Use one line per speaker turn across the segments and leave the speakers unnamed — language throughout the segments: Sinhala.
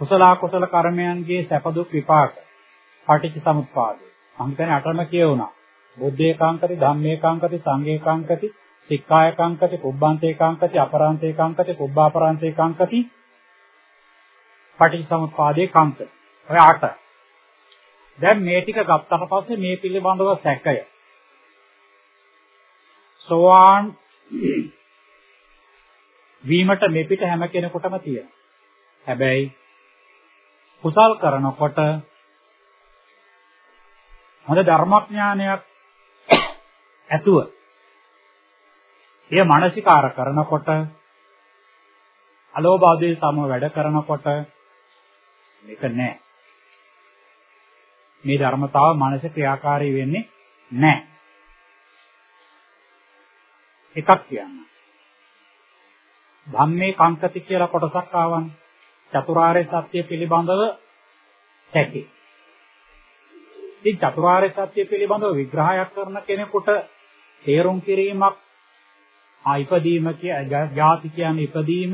කුසල කුසල කර්මයන්ගේ සැප දුක් විපාක පටිච්ච සමුප්පාදය. මම කියන්නේ අටම කියුණා. බුද්ධේකාංකති ධම්මේකාංකති සංඝේකාංකති සික්ඛායකාංකති පුබ්බන්තේකාංකති අපරාන්තේකාංකති පුබ්බාපරාන්තේකාංකති පටිච්ච සමුප්පාදේ කාංකති. ඔය අට. දැන් මේ ටික ගත්තට පස්සේ මේ පිළිබඳව සැකය. සෝවාන් වීමට මෙපිට හැම කෙනෙකුටම තියෙනවා. හැබැයි කුසල් කරනකොට හොඳ ධර්මඥානයක් ඇතුව එය මානසිකාර කරනකොට අලෝභ ආදී සම වැඩ කරනකොට මේක නෑ. මේ ධර්මතාව මානස ක්‍රියාකාරී වෙන්නේ නෑ. එකක් කියන්න. ධම්මේ කංකති කියලා කොටසක් ආවනේ. චතුරාර්ය සත්‍ය පිළිබඳව සැකේ ඉතින් චතුරාර්ය සත්‍ය පිළිබඳව විග්‍රහයක් කරන කෙනෙකුට තේරුම් කිරීමක් ආ ඉපදීම කිය ජාති කියන්නේ ඉපදීම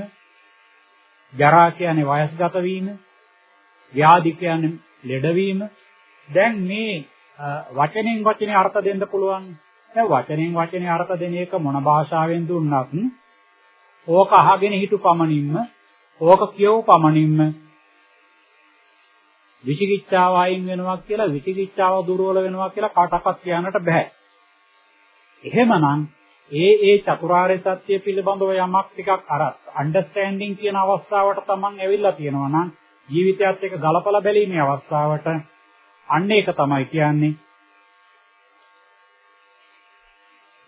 ජරා කියන්නේ වයස්ගත වීම ව්‍යාධි කියන්නේ ලෙඩවීම දැන් මේ වචනෙන් වචනේ අර්ථ දෙන්න පුළුවන්. දැන් වචනෙන් වචනේ අර්ථ දෙන එක මොන භාෂාවෙන් දුන්නත් ඕක අහගෙන හිටු පමණින්ම ඕක කියව පමණින්ම විචිකිච්ඡාව අයින් වෙනවා කියලා විචිකිච්ඡාව දුර්වල වෙනවා කියලා කාටවත් කියන්නට බෑ. එහෙමනම් ඒ ඒ චතුරාර්ය සත්‍ය පිළිබඳව යමක් ටිකක් අර අන්ඩර්ස්ටෑන්ඩින් කියන අවස්ථාවට තමන් ඇවිල්ලා තියෙනවා නම් ජීවිතයත් එක්ක ගලපලා බැලීමේ අවස්ථාවට අන්න ඒක තමයි කියන්නේ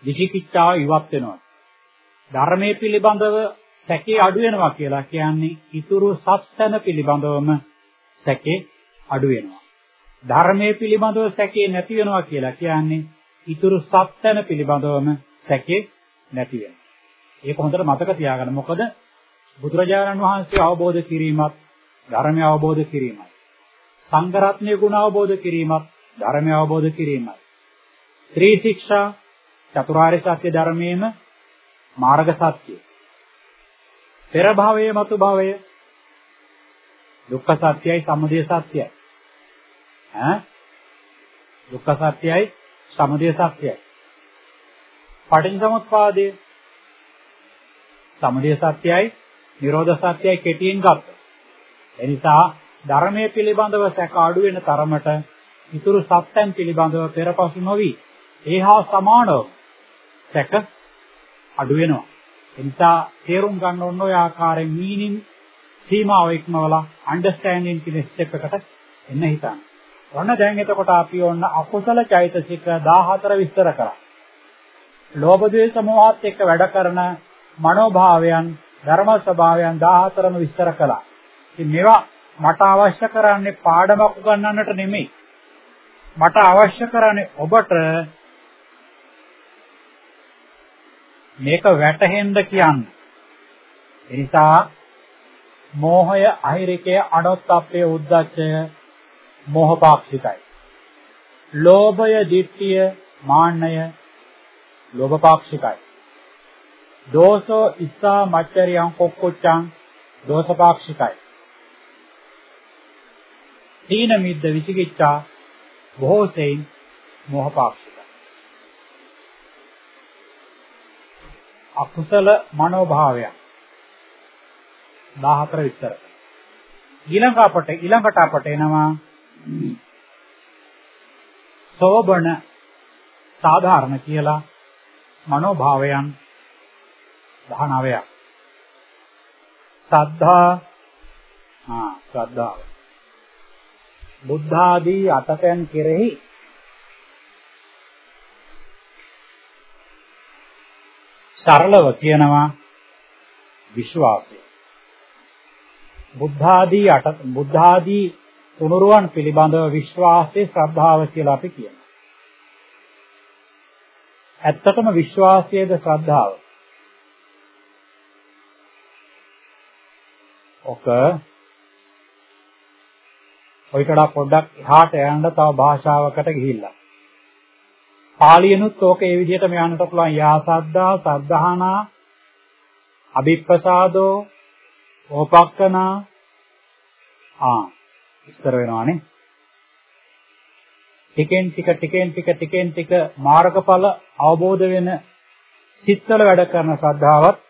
විචිකිච්ඡාව ඉවත් වෙනවා. ධර්මයේ පිළිබඳව සැකේ අඩු වෙනවා කියලා කියන්නේ ඊතුරු සත්‍යන පිළිබඳවම සැකේ අඩු වෙනවා. ධර්මයේ පිළිබඳව සැකේ නැති වෙනවා කියලා කියන්නේ ඊතුරු සත්‍යන පිළිබඳවම සැකේ නැති වෙනවා. ඒක හොඳට මතක තියාගන්න. මොකද බුදුරජාණන් වහන්සේ අවබෝධ කිරීමත් ධර්මය අවබෝධ කිරීමත් සංඝ රත්නයේ ගුණ අවබෝධ කිරීමත් ධර්මය අවබෝධ කිරීමත් ත්‍රි ශික්ෂා චතුරාර්ය සත්‍ය ධර්මයේම මාර්ග සත්‍යය පෙර භවයේ මතු භවය. දුක්ඛ සත්‍යයි සමුදය සත්‍යයි. ඈ? දුක්ඛ සත්‍යයි සමුදය සත්‍යයි. පටිච්චසමුප්පාදය. සමුදය සත්‍යයි නිරෝධ සත්‍යයි කෙටියෙන් ගත්තා. එනිසා ධර්මයේ පිළිබඳව සැක අඩු වෙන තරමට ඉතුරු සත්‍යයන් පිළිබඳව පෙරපසු නොවි. ඒහා සමානව සැක අඩු වෙනවා. එනිසා තේරුම් ගන්න ඕන ඔය ආකාරයෙන් මීනින් සීමාව ඉක්මවලා අන්ඩර්ස්ටෑන්ඩින් කියන ස්ටෙප් එකට එන්න හිතන්න. ඔන්න දැන් එතකොට අපි ඔන්න අකුසල චෛතසික 14 විස්තර කරා. ලෝභ ද්වේෂ මොහත් එක්ක වැඩ කරන මනෝභාවයන් ධර්ම ස්වභාවයන් 14ම විස්තර කළා. ඉතින් මේවා මට අවශ්‍ය කරන්නේ පාඩමක් උගන්වන්නට නෙමෙයි. මට අවශ්‍ය කරන්නේ ඔබට මේක වැටහෙන්න කියන්න. ඒ නිසා මෝහය අහිරිකය අනොත්ප්පේ උද්දච්චය මෝහපාක්ෂිකයි. ලෝභය දිට්ඨිය මාන්නය ලෝභපාක්ෂිකයි. දෝසෝ ඉස්සා මච්චරියං කොක්කොච්චං දෝසපාක්ෂිකයි. තීන මිද්ද විචිකිච්ඡා බොහෝ සෙයින් මෝහපාක්ෂිකයි. අකුසල මනෝභාවයන් 14 විතර. ඊළඟ අපට ඊළඟට අපට එනවා සෝබන සාධාරණ කියලා මනෝභාවයන් 19ක්. සද්ධා ආ ශ්‍රද්ධාව බුද්ධ ආදී අතකයන් කෙරෙහි සරලව කියනවා විශ්වාසය. බුද්ධ ආදී අට බුද්ධ ආදී තුනුරුවන් පිළිබඳව විශ්වාසයේ ශ්‍රද්ධාව කියලා අපි කියනවා. ඇත්තටම විශ්වාසයේද ශ්‍රද්ධාව. ඔක ඔයිටලා පොඩ්ඩක් එහාට යන්න තව භාෂාවකට ගිහිල්ලා. පාලියනුත් ඕක ඒ විදිහටම යන්නට පුළුවන් යා සද්දා සද්ධානා අභිප්‍රසාදෝ ඕපක්කනා ආ ඉස්තර වෙනවානේ. ටිකෙන් ටික ටිකෙන් ටික ටිකෙන් ටික මාර්ගඵල අවබෝධ වෙන සිත්වල වැඩ කරන ශ්‍රද්ධාවත්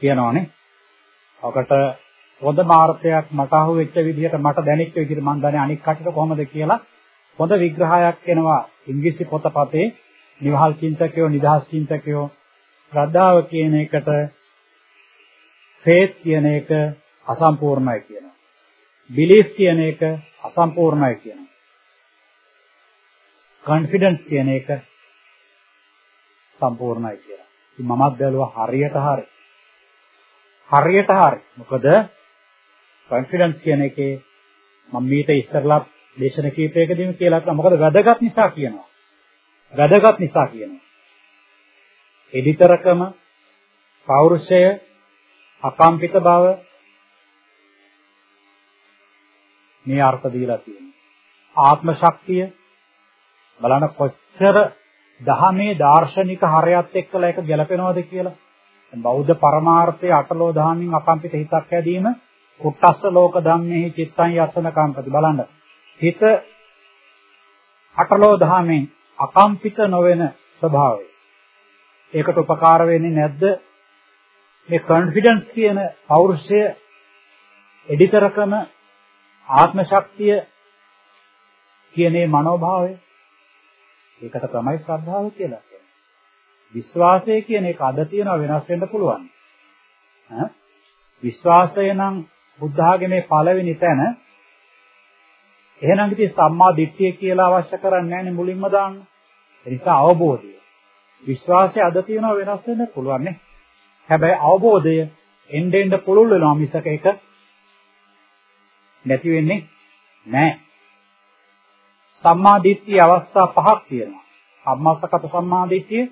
කියනවානේ. ඔකට හොඳ මාර්ථයක් මට අහුවෙච්ච විදිහට මට දැනෙච්ච විදිහට මම දන්නේ අනික් කටට කොහොමද කියලා හොඳ විග්‍රහයක් එනවා ඉංග්‍රීසි පොතපතේ නිවහල් චින්තකයෝ නිදහස් චින්තකයෝ ශ්‍රද්ධාව කියන එකට faith කියන එක අසම්පූර්ණයි කියනවා. belief කියන එක අසම්පූර්ණයි කියනවා. confidence කියන එක සම්පූර්ණයි කියලා. ඉතින් මමත් බැලුවා හරියට හරි. හරියට හරි. මොකද confidence කියන එකේ මම මීට ඉස්සරලා දේශන කීපයකදීම කියලා હતા. මොකද වැදගත් නිසා කියනවා. වැදගත් නිසා කියනවා. එඩිතරකම පෞරුෂය අකම්පිත බව මේ අර්ථ දීලා තියෙනවා. ආත්ම ශක්තිය බලන්න කොච්චර දහමේ දාර්ශනික හරයත් එක්කලා ඒක ගැලපෙනවද කියලා. බෞද්ධ පරමාර්ථයේ අටලෝ දහමින් අකම්පිත හිතක් ඇදීම කුට්ටස්ස ලෝක ධම්මෙහි චිත්තං යසන කම්පති බලන්න. හිත අටලෝ දහමෙන් අකම්පිත නොවන ස්වභාවය. ඒකට උපකාර වෙන්නේ නැද්ද? මේ කොන්ෆිඩන්ස් කියන පෞරුෂය එඩිතරකම ආත්ම ශක්තිය කියනේ මනෝභාවය ඒකට තමයි ශ්‍රද්ධාව කියලා කියන්නේ. විශ්වාසය කියන එක අද තියෙනවා වෙනස් වෙන්න පුළුවන්. ඈ විශ්වාසය නම් බුද්ධ ආගමේ පළවෙනි තැන එහෙනම් ඉතින් සම්මා දිට්ඨිය කියලා අවශ්‍ය කරන්නේ නැහැ මුලින්ම දාන්න. ඒ නිසා අවබෝධය. විශ්වාසය අද තියෙනවා වෙනස් වෙන්න පුළුවන් නේ. හැබැයි අවබෝධය එන්න එන්න පුළුල් වෙනවා මිසක ඒක නැති වෙන්නේ නැහැ. සම්මා දිට්ඨිය අවස්ථා පහක් තියෙනවා. සම්මාසගත සම්මා දිට්ඨිය,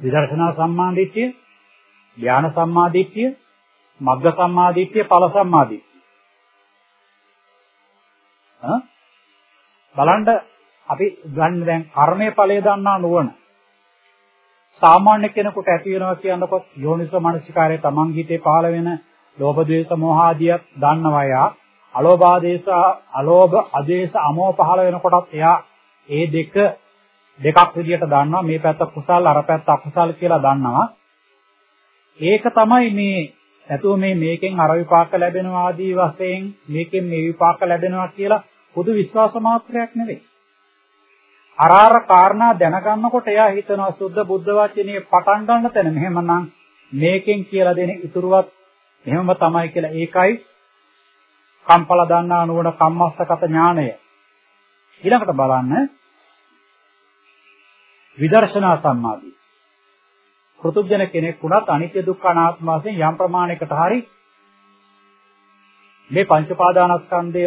විදර්ශනා සම්මා දිට්ඨිය, ඥාන සම්මා දිට්ඨිය, මග්ග සම්මා දිට්ඨිය, ඵල සම්මා දිට්ඨිය. හා බලන්න අපි ගන්න දැන් කර්මයේ ඵලය දන්නා නුවණ. සාමාන්‍ය කෙනෙකුට ඇති වෙනවා කියනකොට යෝනිසෝ මනසිකාරයේ තමන් හිතේ පහළ වෙන ලෝභ ද්වේෂ මෝහ ආදියක් දන්නවා යා. අලෝභ ආදේශ අලෝභ ආදේශ අමෝහ පහළ වෙනකොටත් එයා ඒ දෙක දෙකක් විදියට දන්නවා. මේ පැත්ත කුසල් අර පැත්ත අකුසල් කියලා දන්නවා. ඒක තමයි මේ නැතුව මේ මේකෙන් අර විපාක ලැබෙනවා ආදී වශයෙන් මේකෙන් මේ විපාක ලැබෙනවා කියලා පොදු විශ්වාස මාත්‍රයක් නෙවෙයි. අර අර කාරණා දැනගන්නකොට එයා හිතනවා සුද්ධ බුද්ධ වචනේ පටන් ගන්න තැන මෙහෙමනම් මේකෙන් කියලා දෙන ඉතුරුවත් එහෙමම තමයි කියලා. ඒකයි කම්පල දන්නා නුවණ කම්මස්සගත ඥාණය. ඊළඟට බලන්න විදර්ශනා සම්මාදී. පෘතුජන කෙනෙක් වුණත් අනිත්‍ය දුක්ඛ අනාත්ම වශයෙන් යම් ප්‍රමාණයකට හරි මේ පංච පාදානස්කන්ධය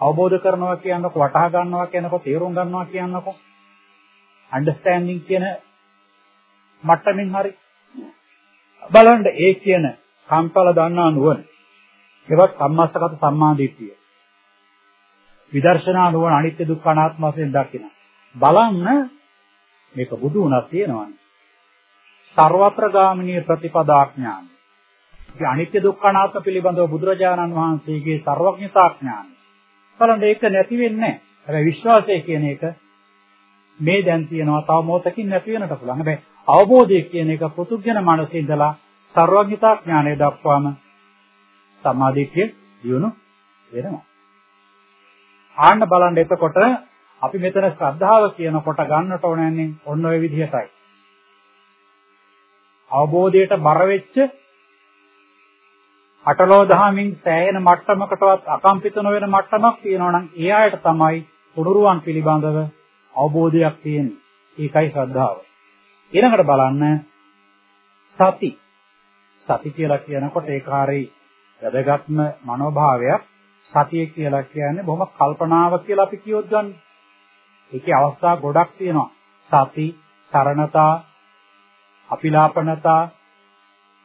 අවබෝධ කරනවා කියනකො වටහා ගන්නවා කියනකො තේරුම් ගන්නවා කියනකො අන්ඩර්ස්ටෑන්ඩින් කියන මට්ටමින් හරි බලන්න ඒ කියන කම්පල දන්නා නුවණ. ඒවත් සම්මාසගත සම්මාදිට්ඨිය. විදර්ශනා නුවණ අනිත්‍ය දුක්ඛ අනාත්ම වශයෙන් දකින. බලන්න මේක බුදු උනක් තියෙනවානේ. ਸਰවප්‍රගාමිනී ප්‍රතිපදාඥාන. ඒ අනිත්‍ය දුක්ඛ අනාත්ම පිළිබඳව බුදුරජාණන් වහන්සේගේ ਸਰවඥතාඥාන. බලන්න ඒක නැති වෙන්නේ නැහැ. හැබැයි විශ්වාසය කියන එක මේ දැන් තියෙනවා තව මොහොතකින් නැති වෙනට පුළුවන්. හැබැයි අවබෝධය කියන එක පුදුජන මනසේ ඉඳලා ਸਰවඥතාඥානය දක්වාම සමාධිය දියුණු වෙනවා. ආන්න බලන්න එතකොට අපි මෙතන ශ්‍රද්ධාව කියන කොට ගන්නට ඕනන්නේ ඔන්න ඔය විදිහටයි. අවබෝධයට බර වෙච්ච අටලෝ දහමින් සෑහෙන මට්ටමකටවත් අකම්පිත නොවන මට්ටමක් තියෙනවා නම් ඒ අයට තමයි පුනුරුවන් පිළිබඳව අවබෝධයක් තියෙන්නේ. ඒකයි ශ්‍රද්ධාව. ඊළඟට බලන්න සති. සති කියලා කියනකොට ඒකාරී වැදගත්ම මනෝභාවයක්. සතිය කියලා කියන්නේ බොහොම කල්පනාව කියලා අපි කියොත් ගන්න. ඒකේ අවස්ථා ගොඩක් තියෙනවා. සති, සරණතා, අපිලාපනතා,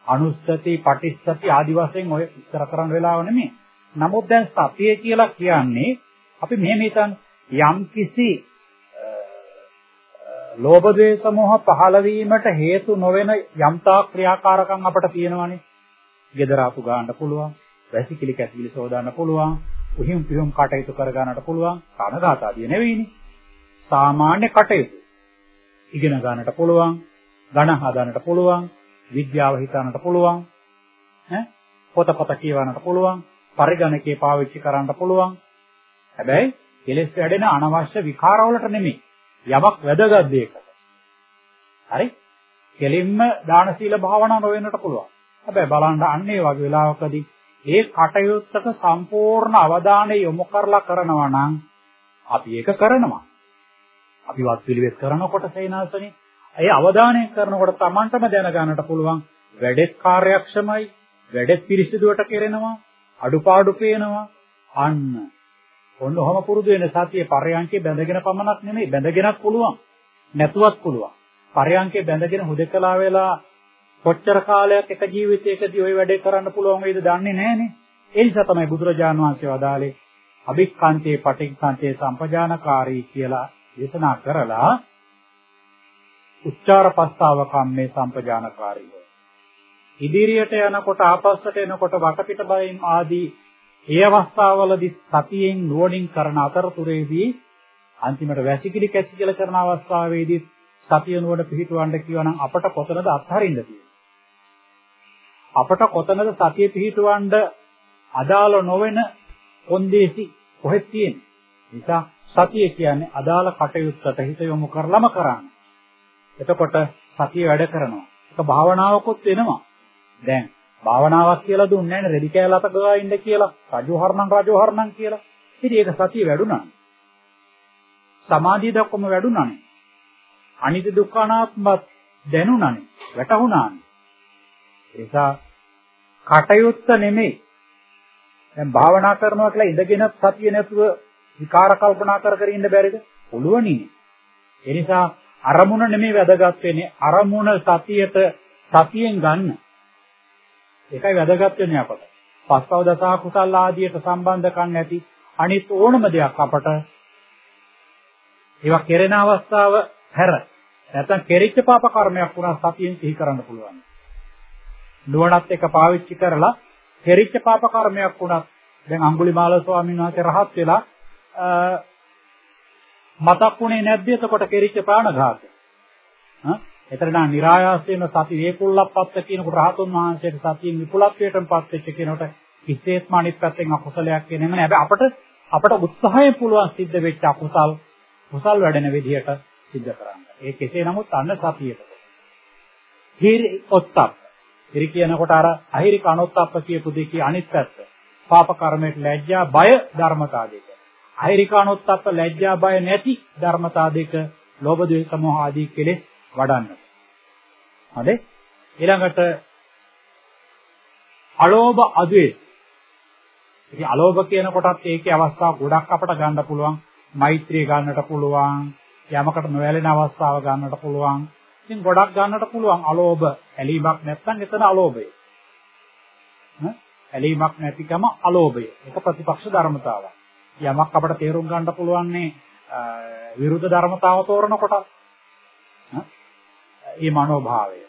අනුස්සති, පටිස්සති ආදි වශයෙන් ඔය ඉස්සර කරන්න වෙලාව නෙමෙයි. නමුත් දැන් සතිය කියලා කියන්නේ අපි මෙහෙම හිතන්න යම් කිසි ලෝභ ද්වේෂ මොහ පහළ වීමට හේතු නොවන යම්තා ක්‍රියාකාරකම් අපට තියෙනවානේ. gedara apu ගන්න පුළුවන්. වැසිකිලි කැසිකිලි සෝදාන්න පුළුවන්. උහිම් පිහිම් කටයුතු කර ගන්නට පුළුවන්. කනගාට ආදී නෙවෙයිනේ. සාමාන්‍ය කටයුතු. ඉගෙන ගන්නට පුළුවන්. ගණන් හදාන්නට පුළුවන්. විද්‍යාව හිතන්නට පුළුවන්. ඈ පොතපත කියවන්නට පුළුවන්. පරිගණකේ පාවිච්චි කරන්නට පුළුවන්. හැබැයි කෙලෙස් වැඩෙන අනවශ්‍ය විකාරවලට නෙමෙයි. යමක් වැදගත් දෙයකට. හරි? කෙලින්ම දාන සීල භාවනා නොවෙන්නට පුළුවන්. හැබැයි බලන්න අන්න ඒ වගේ වෙලාවකදී ඒ කටයුත්තක සම්පූර්ණ අවධානය යොමු කරලා කරනවා නම් අපි ඒක කරනවා. අපි වත් පිළිවෙත් කරනකොට සේනාසනේ ඒ අවධානය කරනකොට Tamanටම දැනගන්නට පුළුවන් වැඩෙත් කාර්යක්ෂමයි වැඩෙත් පිරිසිදුවට කෙරෙනවා අඩුපාඩු පේනවා. අන්න. ඔන්න ඔහම පුරුදු වෙන සතිය පරයන්කේ බැඳගෙන පමණක් නෙමෙයි බැඳගෙනත් පුළුවන්. නැතුවත් පුළුවන්. පරයන්කේ බැඳගෙන හුදකලා වෙලා කොච්චර කාලයක් එක ජීවිතයකදී ওই වැඩේ කරන්න පුළුවන් වේද දන්නේ නැහනේ. ඒ නිසා තමයි බුදුරජාණන් වහන්සේ වදාළේ අභික්ඛන්තේ පටික්ඛන්තේ සම්පජානකාරී කියලා දේශනා කරලා උච්චාර පස්තාව කම්මේ සම්පජානකාරීව. ඉදිරියට යනකොට ආපස්සට එනකොට වටපිට බයින් ආදී ඒ අවස්ථාවවලදී සතියෙන් නුවණින් කරන අතරතුරේදී අන්තිමට වැසිකිලි කැසිකිල කරන අවස්ථාවේදී සතිය නුවණ පිහිටවන්න කියවනම් අපට කොතනද අත්හරින්න තියෙන්නේ? අපට කොතනද සතිය පිහිටවන්න අදාළ නොවන කොන්දේසි කොහෙද තියෙන්නේ? නිසා සතිය කියන්නේ අදාළ කටයුත්තට හිත යොමු කරලම කරන්න. එතකොට සතිය වැඩ කරනවා. ඒක භාවනාවකොත් වෙනවා. දැන් භාවනාවක් කියලා දුන්නේ නැහැ රෙදි කෑල්ල අත ගා ඉන්න කියලා රජු හරණම් රජු හරණම් කියලා. ඉතින් ඒක සතිය වැඩුණා. සමාධිය දක්වම වැඩුණානේ අනිත්‍ය දුක්ඛ අනාත්ම දැනුණානේ වැටහුණානේ ඒසා කටයුත්ත නෙමෙයි. දැන් භාවනා කරනවා කියලා ඉඳගෙන සතිය නැතුව විකාර කල්පනා කර කර ඉන්න බැරිද? පුළුවනිනේ ඒ නිසා අරමුණ නෙමෙයි වැදගත් වෙන්නේ අරමුණ සතියට සතියෙන් ගන්න ඒකයි වැදගත් වෙන්නේ අපට. පස්වව දසහ කුසල් ආදියට සම්බන්ධකම් නැති අනිත් ඕනම දෙයක් අපට ඒවා කෙරෙන අවස්ථාව හැර නැත්නම් කෙරිච්ච පාප කර්මයක් වුණා සතියෙන් සිහි කරන්න පුළුවන්. නුවණත් එක පාවිච්චි කරලා කෙරිච්ච පාප කර්මයක් වුණත් දැන් අඟුලිමාල ස්වාමීන් වහන්සේ රහත් වෙලා මතක්ුණේ නැද්ද එතකොට කෙරිච්ච ප්‍රාණඝාතය? හා එතන නම් નિરાයාසයෙන්ම සති වේකුල්ලප්පත්ත කියනකොට රහතුන් වහන්සේට සතියෙන් විපුලත්වයටමපත් වෙච්ච කෙනෙකුට කිසිසේත්ම අනිත් පැත්තෙන් අකුසලයක් කියන්නේ නැහැ. හැබැයි අපට අපට උත්සාහයෙන් පුළුවන් සිද්ධ වෙච්ච අකුසල් කුසල් වැඩෙන විදිහට සිද්ධ කරන්න. ඒ කෙසේ නමුත් අන්න සතියට. හිරි ඔත්තප්ප. හිරි කියනකොට අර අහිරි කනොත්තප්ප කියපු දෙකේ අනිත් පැත්ත. පාප කර්මයට ලැජ්ජා බය ධර්මතා දෙක. අහිරි කනොත්තප්ප ලැජ්ජා බය නැති ධර්මතා දෙක. ලෝභ ද්වේෂ සමෝහ ආදී කෙලෙස් වඩන්න. හරි? ඊළඟට අලෝභ අද්වේෂ ඉතින් අලෝභ කියන කොටත් ඒකේ අවස්ථා ගොඩක් අපට ගන්න පුළුවන්. මෛත්‍රිය ගන්නට පුළුවන්. යමකට නොඇලෙන අවස්ථාව ගන්නට පුළුවන්. ඉතින් ගොඩක් ගන්නට පුළුවන් අලෝභ. ඇලීමක් නැත්නම් එතන අලෝභය. ඇලීමක් නැතිකම අලෝභය. ඒක ප්‍රතිපක්ෂ ධර්මතාවක්. යමක් අපට තේරුම් ගන්න පුළුවන්නේ විරුද්ධ ධර්මතාව තෝරන කොට ඒ මනෝභාවය.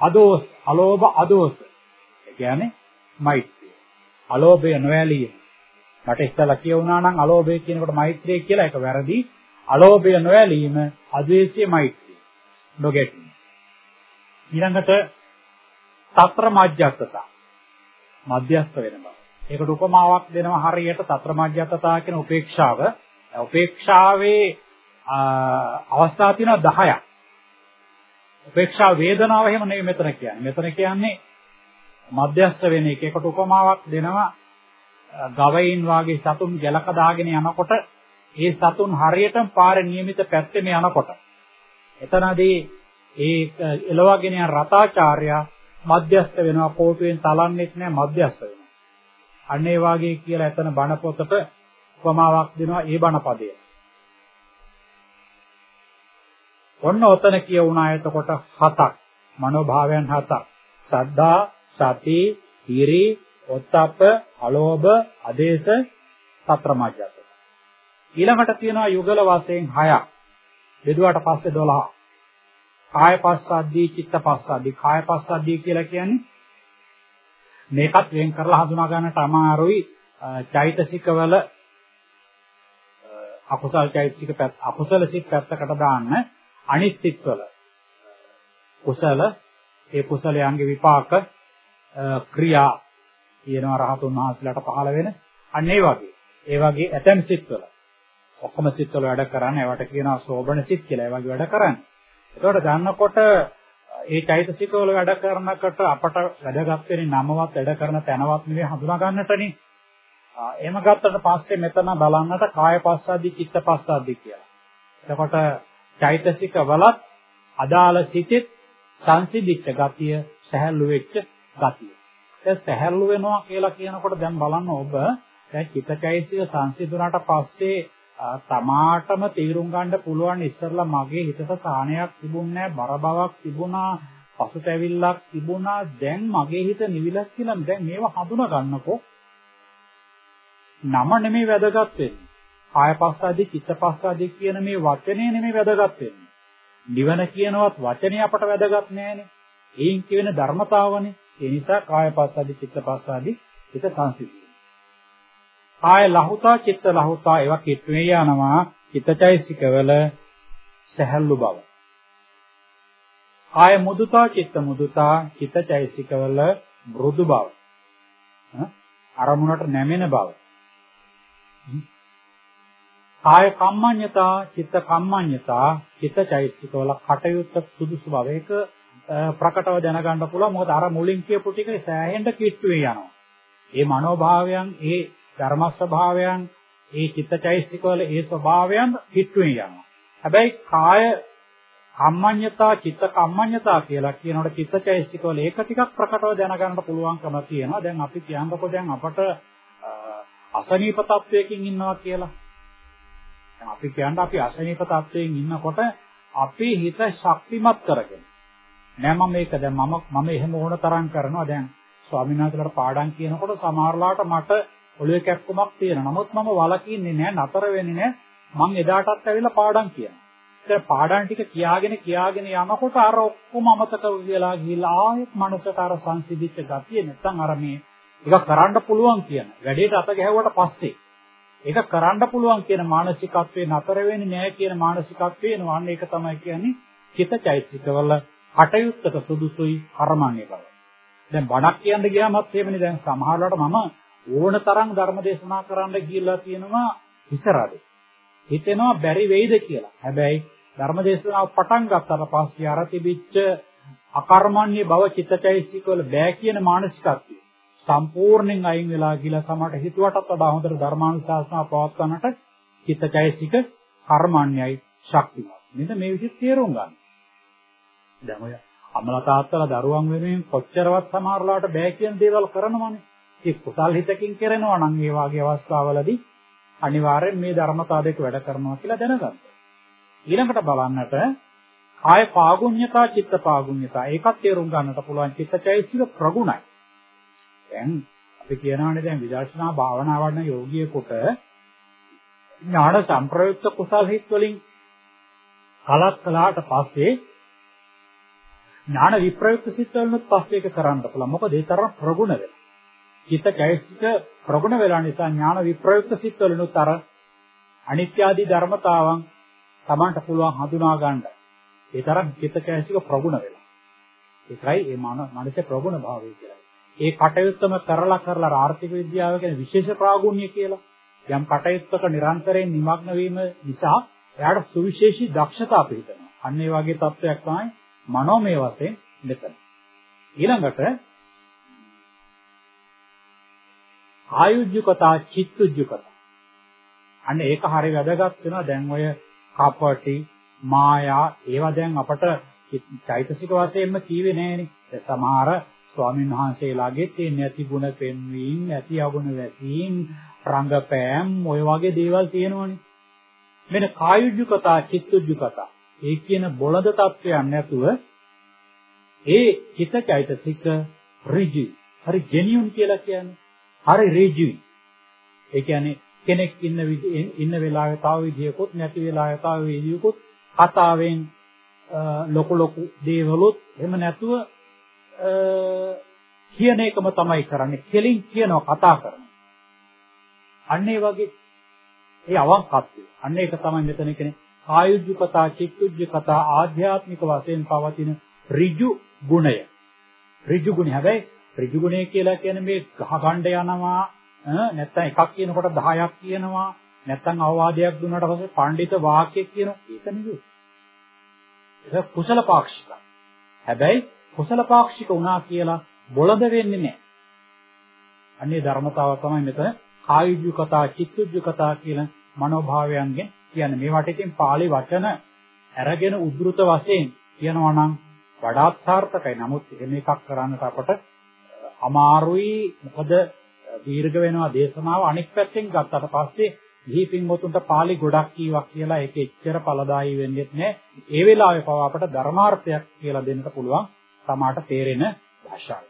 අදෝස්, අලෝභ අදෝස්. ඒ කියන්නේ මෛත්‍රිය. අලෝභය නොඇලීම. මට ඉස්සලා කියුණා නම් අලෝභය කියනකොට මෛත්‍රිය කියලා ඒක වැරදි. අලෝභය නොඇලීම, අද්වේෂය මෛත්‍රිය. නොගැටීම. ඊළඟට తත්‍ර මජ්ජත්තතා. මධ්‍යස්ත වෙන බව. ඒකට උපමාවක් දෙනවා හරියට සතරමජ්ජත්තා කියන උපේක්ෂාව. උපේක්ෂාවේ අවස්ථා තියෙනවා 10ක්. උපේක්ෂා වේදනාව එහෙම නෙවෙයි මෙතන කියන්නේ. මෙතන කියන්නේ මධ්‍යස්ථ වෙන එක. ඒකට උපමාවක් දෙනවා ගවයින් වාගේ සතුන් ගැලක දාගෙන යනකොට ඒ සතුන් හරියටම පාරේ નિયમિત පැත්තෙම යනකොට එතනදී ඒ එළවගෙන යන රතාචාර්යා මධ්‍යස්ථ වෙනවා කෝටුවෙන් තලන්නෙත් නෑ මධ්‍යස්ථ වෙනවා අන්න ඒ වාගේ කියලා එතන බණ පොතට උපමාවක් දෙනවා ඒ බණ පදයේ. ඔන්න ඔතන කියුණා එතකොට හතක්. මනෝභාවයන් හතක්. සද්ධා, සති, හිරි, ඔත්තප්ප, අලෝභ, අදේශ, සත්‍රමජ්ජත. ඊළඟට තියෙනවා යුගල වශයෙන් 6ක්. බෙදුවට පස්සේ 12. කාය පස්සද්ධි, චිත්ත පස්සද්ධි. කාය පස්සද්ධි කියලා කියන්නේ මේකත් වෙන් කරලා හඳුනා ගන්නට අමාරුයි. චෛතසිකවල අකුසල් චෛතසික පැත්ත අකුසල සිත් පැත්තකට දාන්න අනිත් සිත්වල කුසල ඒ කුසලයන්ගේ විපාක ක්‍රියා කියනවා රහතුන් වහන්සේලාට පහළ වෙන. අන්න ඒ වගේ. ඒ වගේ ඇතම් සිත්වල. ඔක්කොම සිත්වල වැඩ කරන්නේ ඒවට කියනවා සෝබන සිත් කියලා. ඒ වගේ වැඩ කරන්නේ. ඒකට ගන්නකොට ඒ චෛතසිකවල වැඩ කරනකොට අපට වැඩගත් වෙන්නේ නමවත් වැඩ කරන තැනවත් නෙවෙයි හඳුනා ගන්නටනේ. එහෙම ගත්තට පස්සේ මෙතන බලන්නට කාය පස්සද්ධි චිත්ත පස්සද්ධි කියලා. එතකොට චෛතසික වලත් අදාළ සිතෙත් සංසිද්ධිච්ච ගතිය සහැල්ලු වෙච්ච ගතිය. ඒ සහැල්ලු වෙනවා කියලා කියනකොට දැන් බලන්න ඔබ දැන් චිත්තචෛතසික සංසිඳුණාට පස්සේ තමාටම තීරුම් ගන්න පුළුවන් ඉස්සරලා මගේ හිතට සාහනයක් තිබුණේ බර බවක් තිබුණා පසුතැවිල්ලක් තිබුණා. දැන් මගේ හිත නිවිලක් කියලා දැන් මේව හඳුනා ගන්නකො. නම නෙමෙයි වැදගත් වෙන්නේ. කායපස්සාදී චිත්තපස්සාදී කියන මේ වචනේ නෙමෙයි වැදගත් වෙන්නේ. නිවන කියනවත් වචනේ අපට වැදගත් නෑනේ. ඒන් කියන ධර්මතාවනේ. ඒ නිසා කායපස්සාදී චිත්තපස්සාදී හිත සංසිද්ධි. කාය ලහුතා චිත්ත ලහුතා ඒවා කිට්ටුවේ යනවා චිත්තචෛසිකවල සහැල්ලු බව. කාය මුදුතා චිත්ත මුදුතා චිත්තචෛසිකවල මෘදු බව. අරමුණට නැමෙන බව. කාය කම්මඤ්ඤතා චිත්ත කම්මඤ්ඤතා චිත්තචෛසිකවල කටයුත්ත සුදුසු බව. ඒක ප්‍රකටව දැනගන්න පුළුවන්. මොකද අර මුලින් කියපු ටික සෑහෙන්න කිට්ටුවේ යනවා. ඒ මනෝභාවයන් ඒ ධර්ම ස්වභාවයන් ඒ චිත්තචෛසිකවල ඒ ස්වභාවයන් හිටුවෙන් යනවා. හැබැයි කාය කම්මඤ්ඤතා චිත්ත කම්මඤ්ඤතා කියලා කියනකොට චිත්තචෛසිකවල ඒක ටිකක් ප්‍රකටව දැනගන්න පුළුවන්කම තියෙනවා. දැන් අපි කියනකොට දැන් අපට අසනීප තත්වයකින් ඉන්නවා කියලා. දැන් අපි කියන්නේ අපි අසනීප තත්වයෙන් ඉන්නකොට අපි හිත ශක්තිමත් කරගෙන නෑ මම මේක දැන් මම මම එහෙම ඕන තරම් කරනවා දැන් ස්වාමීන් වහන්සේලාට පාඩම් කියනකොට සමහරලාට මට ඔළුවේ කැක්කමක් තියෙනවා. නමුත් මම වලකින්නේ නැහැ, නතර වෙන්නේ නැහැ. මං එදාටත් ඇවිල්ලා පාඩම් කියනවා. ඒක පාඩම් ටික කියාගෙන කියාගෙන යනකොට අර ඔක්කොම අමතක වෙලා ගිහිල්ලා ආයෙත් මනසට අර සංසිඳිච්ච ගතිය නැත්තම් අර මේ ඒක කරන්න පුළුවන් කියන වැඩේට අත ගැහුවට පස්සේ ඒක කරන්න පුළුවන් කියන මානසිකත්වේ නතර වෙන්නේ නැහැ කියන මානසිකත්වේ එනවා. අන්න ඒක තමයි කියන්නේ චිත්තචෛතසිකවල කටයුත්තක සුදුසුයි කර්මන්නේ බව. දැන් බණක් කියන්න ගියාමත් එහෙමනේ දැන් සමහරවිට මම ඕන තරම් ධර්ම දේශනා කරන්න කියලා තියෙනවා හිසරද. හිතෙනවා බැරි වෙයිද කියලා. හැබැයි ධර්ම දේශනාව පටන් ගත්තට පස්සේ අර තිබිච්ච අකර්මණ්‍ය භව චිත්තචෛසික වල බෑ කියන මානසිකත්වය සම්පූර්ණයෙන් අයින් වෙලා ගිලා සමහරට හිතුවටත් වඩා හොඳට ධර්මානුශාසනාව පවත්වන්නට චිත්තචෛසික කර්මණ්‍යයි ශක්තිමත්. මෙන්න මේ විදිහට තේරුම් ගන්න. දැන් ඔය අමලා තාත්තලා දරුවන් වෙනුවෙන් කොච්චරවත් සමහරලාට බෑ කියන දේවල් කරනවනේ. ඒ කුසල් හිතකින් කරනවා නම් ඒ වාගේ අවස්ථාවලදී අනිවාර්යෙන් මේ ධර්මතා දෙක වැඩ කරනවා කියලා දැනගන්න. ඊළඟට බලන්නට කාය පාගුඤ්ඤතා චිත්ත පාගුඤ්ඤතා ඒකත් තේරුම් ගන්නට පුළුවන් චිත්තචෛසික ප්‍රගුණයි. දැන් අපි කියනවානේ දැන් විදර්ශනා භාවනා වඩන යෝගියෙකුට ඥාන සංප්‍රයුක්ත කුසල් හිත් වලින් කලක් කළාට පස්සේ ඥාන විප්‍රයුක්ත සිත් වලිනුත් පස්සේ ඒක කරන්න පුළුවන්. මොකද ඒ තරම් ප්‍රගුණ වෙලා. චිත්ත චෛතසික ප්‍රගුණ වෙලා නිසා ඥාන විප්‍රයුක්ත සිත්වලිනුත් අර අනිත්‍ය ආදී ධර්මතාවන් Tamanට පුළුවන් හඳුනා ගන්න. ඒ තරම් චිත්ත චෛතසික ප්‍රගුණ වෙලා. ඒකයි මේ මනසේ ප්‍රගුණ භාවය කියලා. ඒ කටයුත්තම කරලා කරලා ආර්ථික විද්‍යාව කියන විශේෂ ප්‍රාගුණ්‍ය කියලා. යම් කටයුත්තක නිරන්තරයෙන් නිමග්න වීම නිසා එයාට සුවිශේෂී දක්ෂතා පිහිටනවා. අන්න ඒ වගේ තත්වයක් තමයි මනෝමය වශයෙන් මෙතන. ඊළඟට ආයුජ්‍යකතා චිත්තුජ්‍යකතා. අන්න ඒක හරි වැදගත් වෙනවා දැන් ඔය කපටි මායා ඒවා දැන් අපට චෛතසික වශයෙන්ම කීවේ නෑනේ. සමහර ස්වාමීන් වහන්සේලාගේ තියෙන නැති ಗುಣ පෙන්වීම, නැති අගුණ වැසීම්, රංගපෑම් ඔය වගේ දේවල් තියෙනවනේ. මෙන්න කායුජ්‍යකතා චිත්තුජ්‍යකතා. ඒ කියන බොළඳ තත්වයන් නැතුව ඒ හිත චෛතසික ඍජු හරි ජෙනියුන් කියලා කියන්නේ හරි ඍජුයි. ඒ කියන්නේ කෙනෙක් ඉන්න ඉන්න වෙලාවේ තව විදියකුත් නැති වෙලාවේ තව විදියකුත් කතාවෙන් ලොකු ලොකු දේවලුත් එහෙම නැතුව කියන එකම තමයි කරන්නේ. කෙලින් කියනවා කතා කරනවා. අන්න ඒ වගේ ඒ අවංකත්වය. අන්න ඒක තමයි මෙතන කියන්නේ කායුජ්ජ කතා, චිත්තුජ්ජ කතා ආධ්‍යාත්මික වශයෙන් පවතින ඍජු ගුණය. ඍජු ගුණය හැබැයි ඍජු ගුණය කියලා කියන්නේ මේ ගහගණ්ඩ යනවා නැත්තම් එකක් කියනකොට 10ක් කියනවා නැත්තම් අවවාදයක් දුන්නාට පස්සේ පඬිත වාක්‍යයක් කියනවා ඒක නෙවෙයි. ඒක කුසල පාක්ෂික. හැබැයි කුසල පාක්ෂික වුණා කියලා බොළඳ වෙන්නේ නැහැ. අන්නේ ධර්මතාව තමයි මෙතන කායුජ්ජ කතා, චිත්තුජ්ජ කතා කියන මනෝභාවයන්ගෙන් කියන්නේ. මේවට ඉතින් පාළි වචන අරගෙන උද්ෘත වශයෙන් කියනවා නම් වඩාත් සාර්ථකයි. නමුත් එහෙම එකක් කරන්නට අපට අමාරුයි. මොකද දීර්ඝ වෙනවා දේශනාව අනෙක් පැත්තෙන් ගත්තට පස්සේ ගිහි පින්වතුන්ට පාළි ගොඩක් කීවක් කියලා ඒක එච්චර ඵලදායී වෙන්නේ නැහැ. ඒ වෙලාවේ පවා අපට ධර්මාර්ථයක් කියලා දෙන්නට පුළුවන්. තමාට තේරෙන භාෂාව.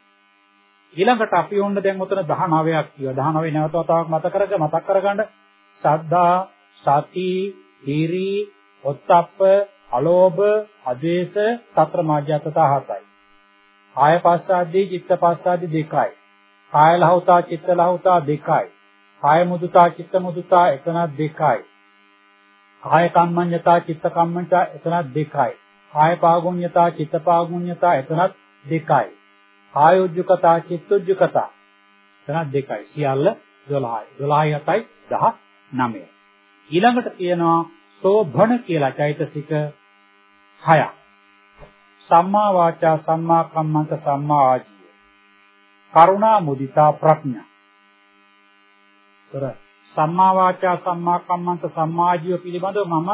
ඊළඟට අපි ඕන්න දැන් උතන 19ක් කියවා 19 නැවත වතාවක් මතක කරග මතක් කරගන්න සද්ධා සති හිරි ඔත්තප්ප අලෝභ අදේශ සතර මාජ්‍යතත හතයි කාය පස්සාදී චිත්ත පස්සාදී දෙකයි. කාය ලහුතා චිත්ත ලහුතා දෙකයි. කාය මුදුතා චිත්ත මුදුතා එතනක් දෙකයි. කාය කම්මඤ්ඤතා චිත්ත කම්මඤ්ඤතා එතනක් දෙකයි. කාය පාගුඤ්ඤතා චිත්ත පාගුඤ්ඤතා එතනක් දෙකයි. කායෝජ්ජකතා චිත්තෝජ්ජකතා එතනක් දෙකයි. සියල්ල 12යි 12යි 7යි 19 ඊළඟට තියෙනවා සෝභණ කියලා චෛතසික 6ක් සම්මා වාචා සම්මා කම්මන්ත සම්මා ආජීව කරුණා මුදිතා ප්‍රඥා තොර සම්මා වාචා සම්මා කම්මන්ත සම්මා ආජීව පිළිබඳව මම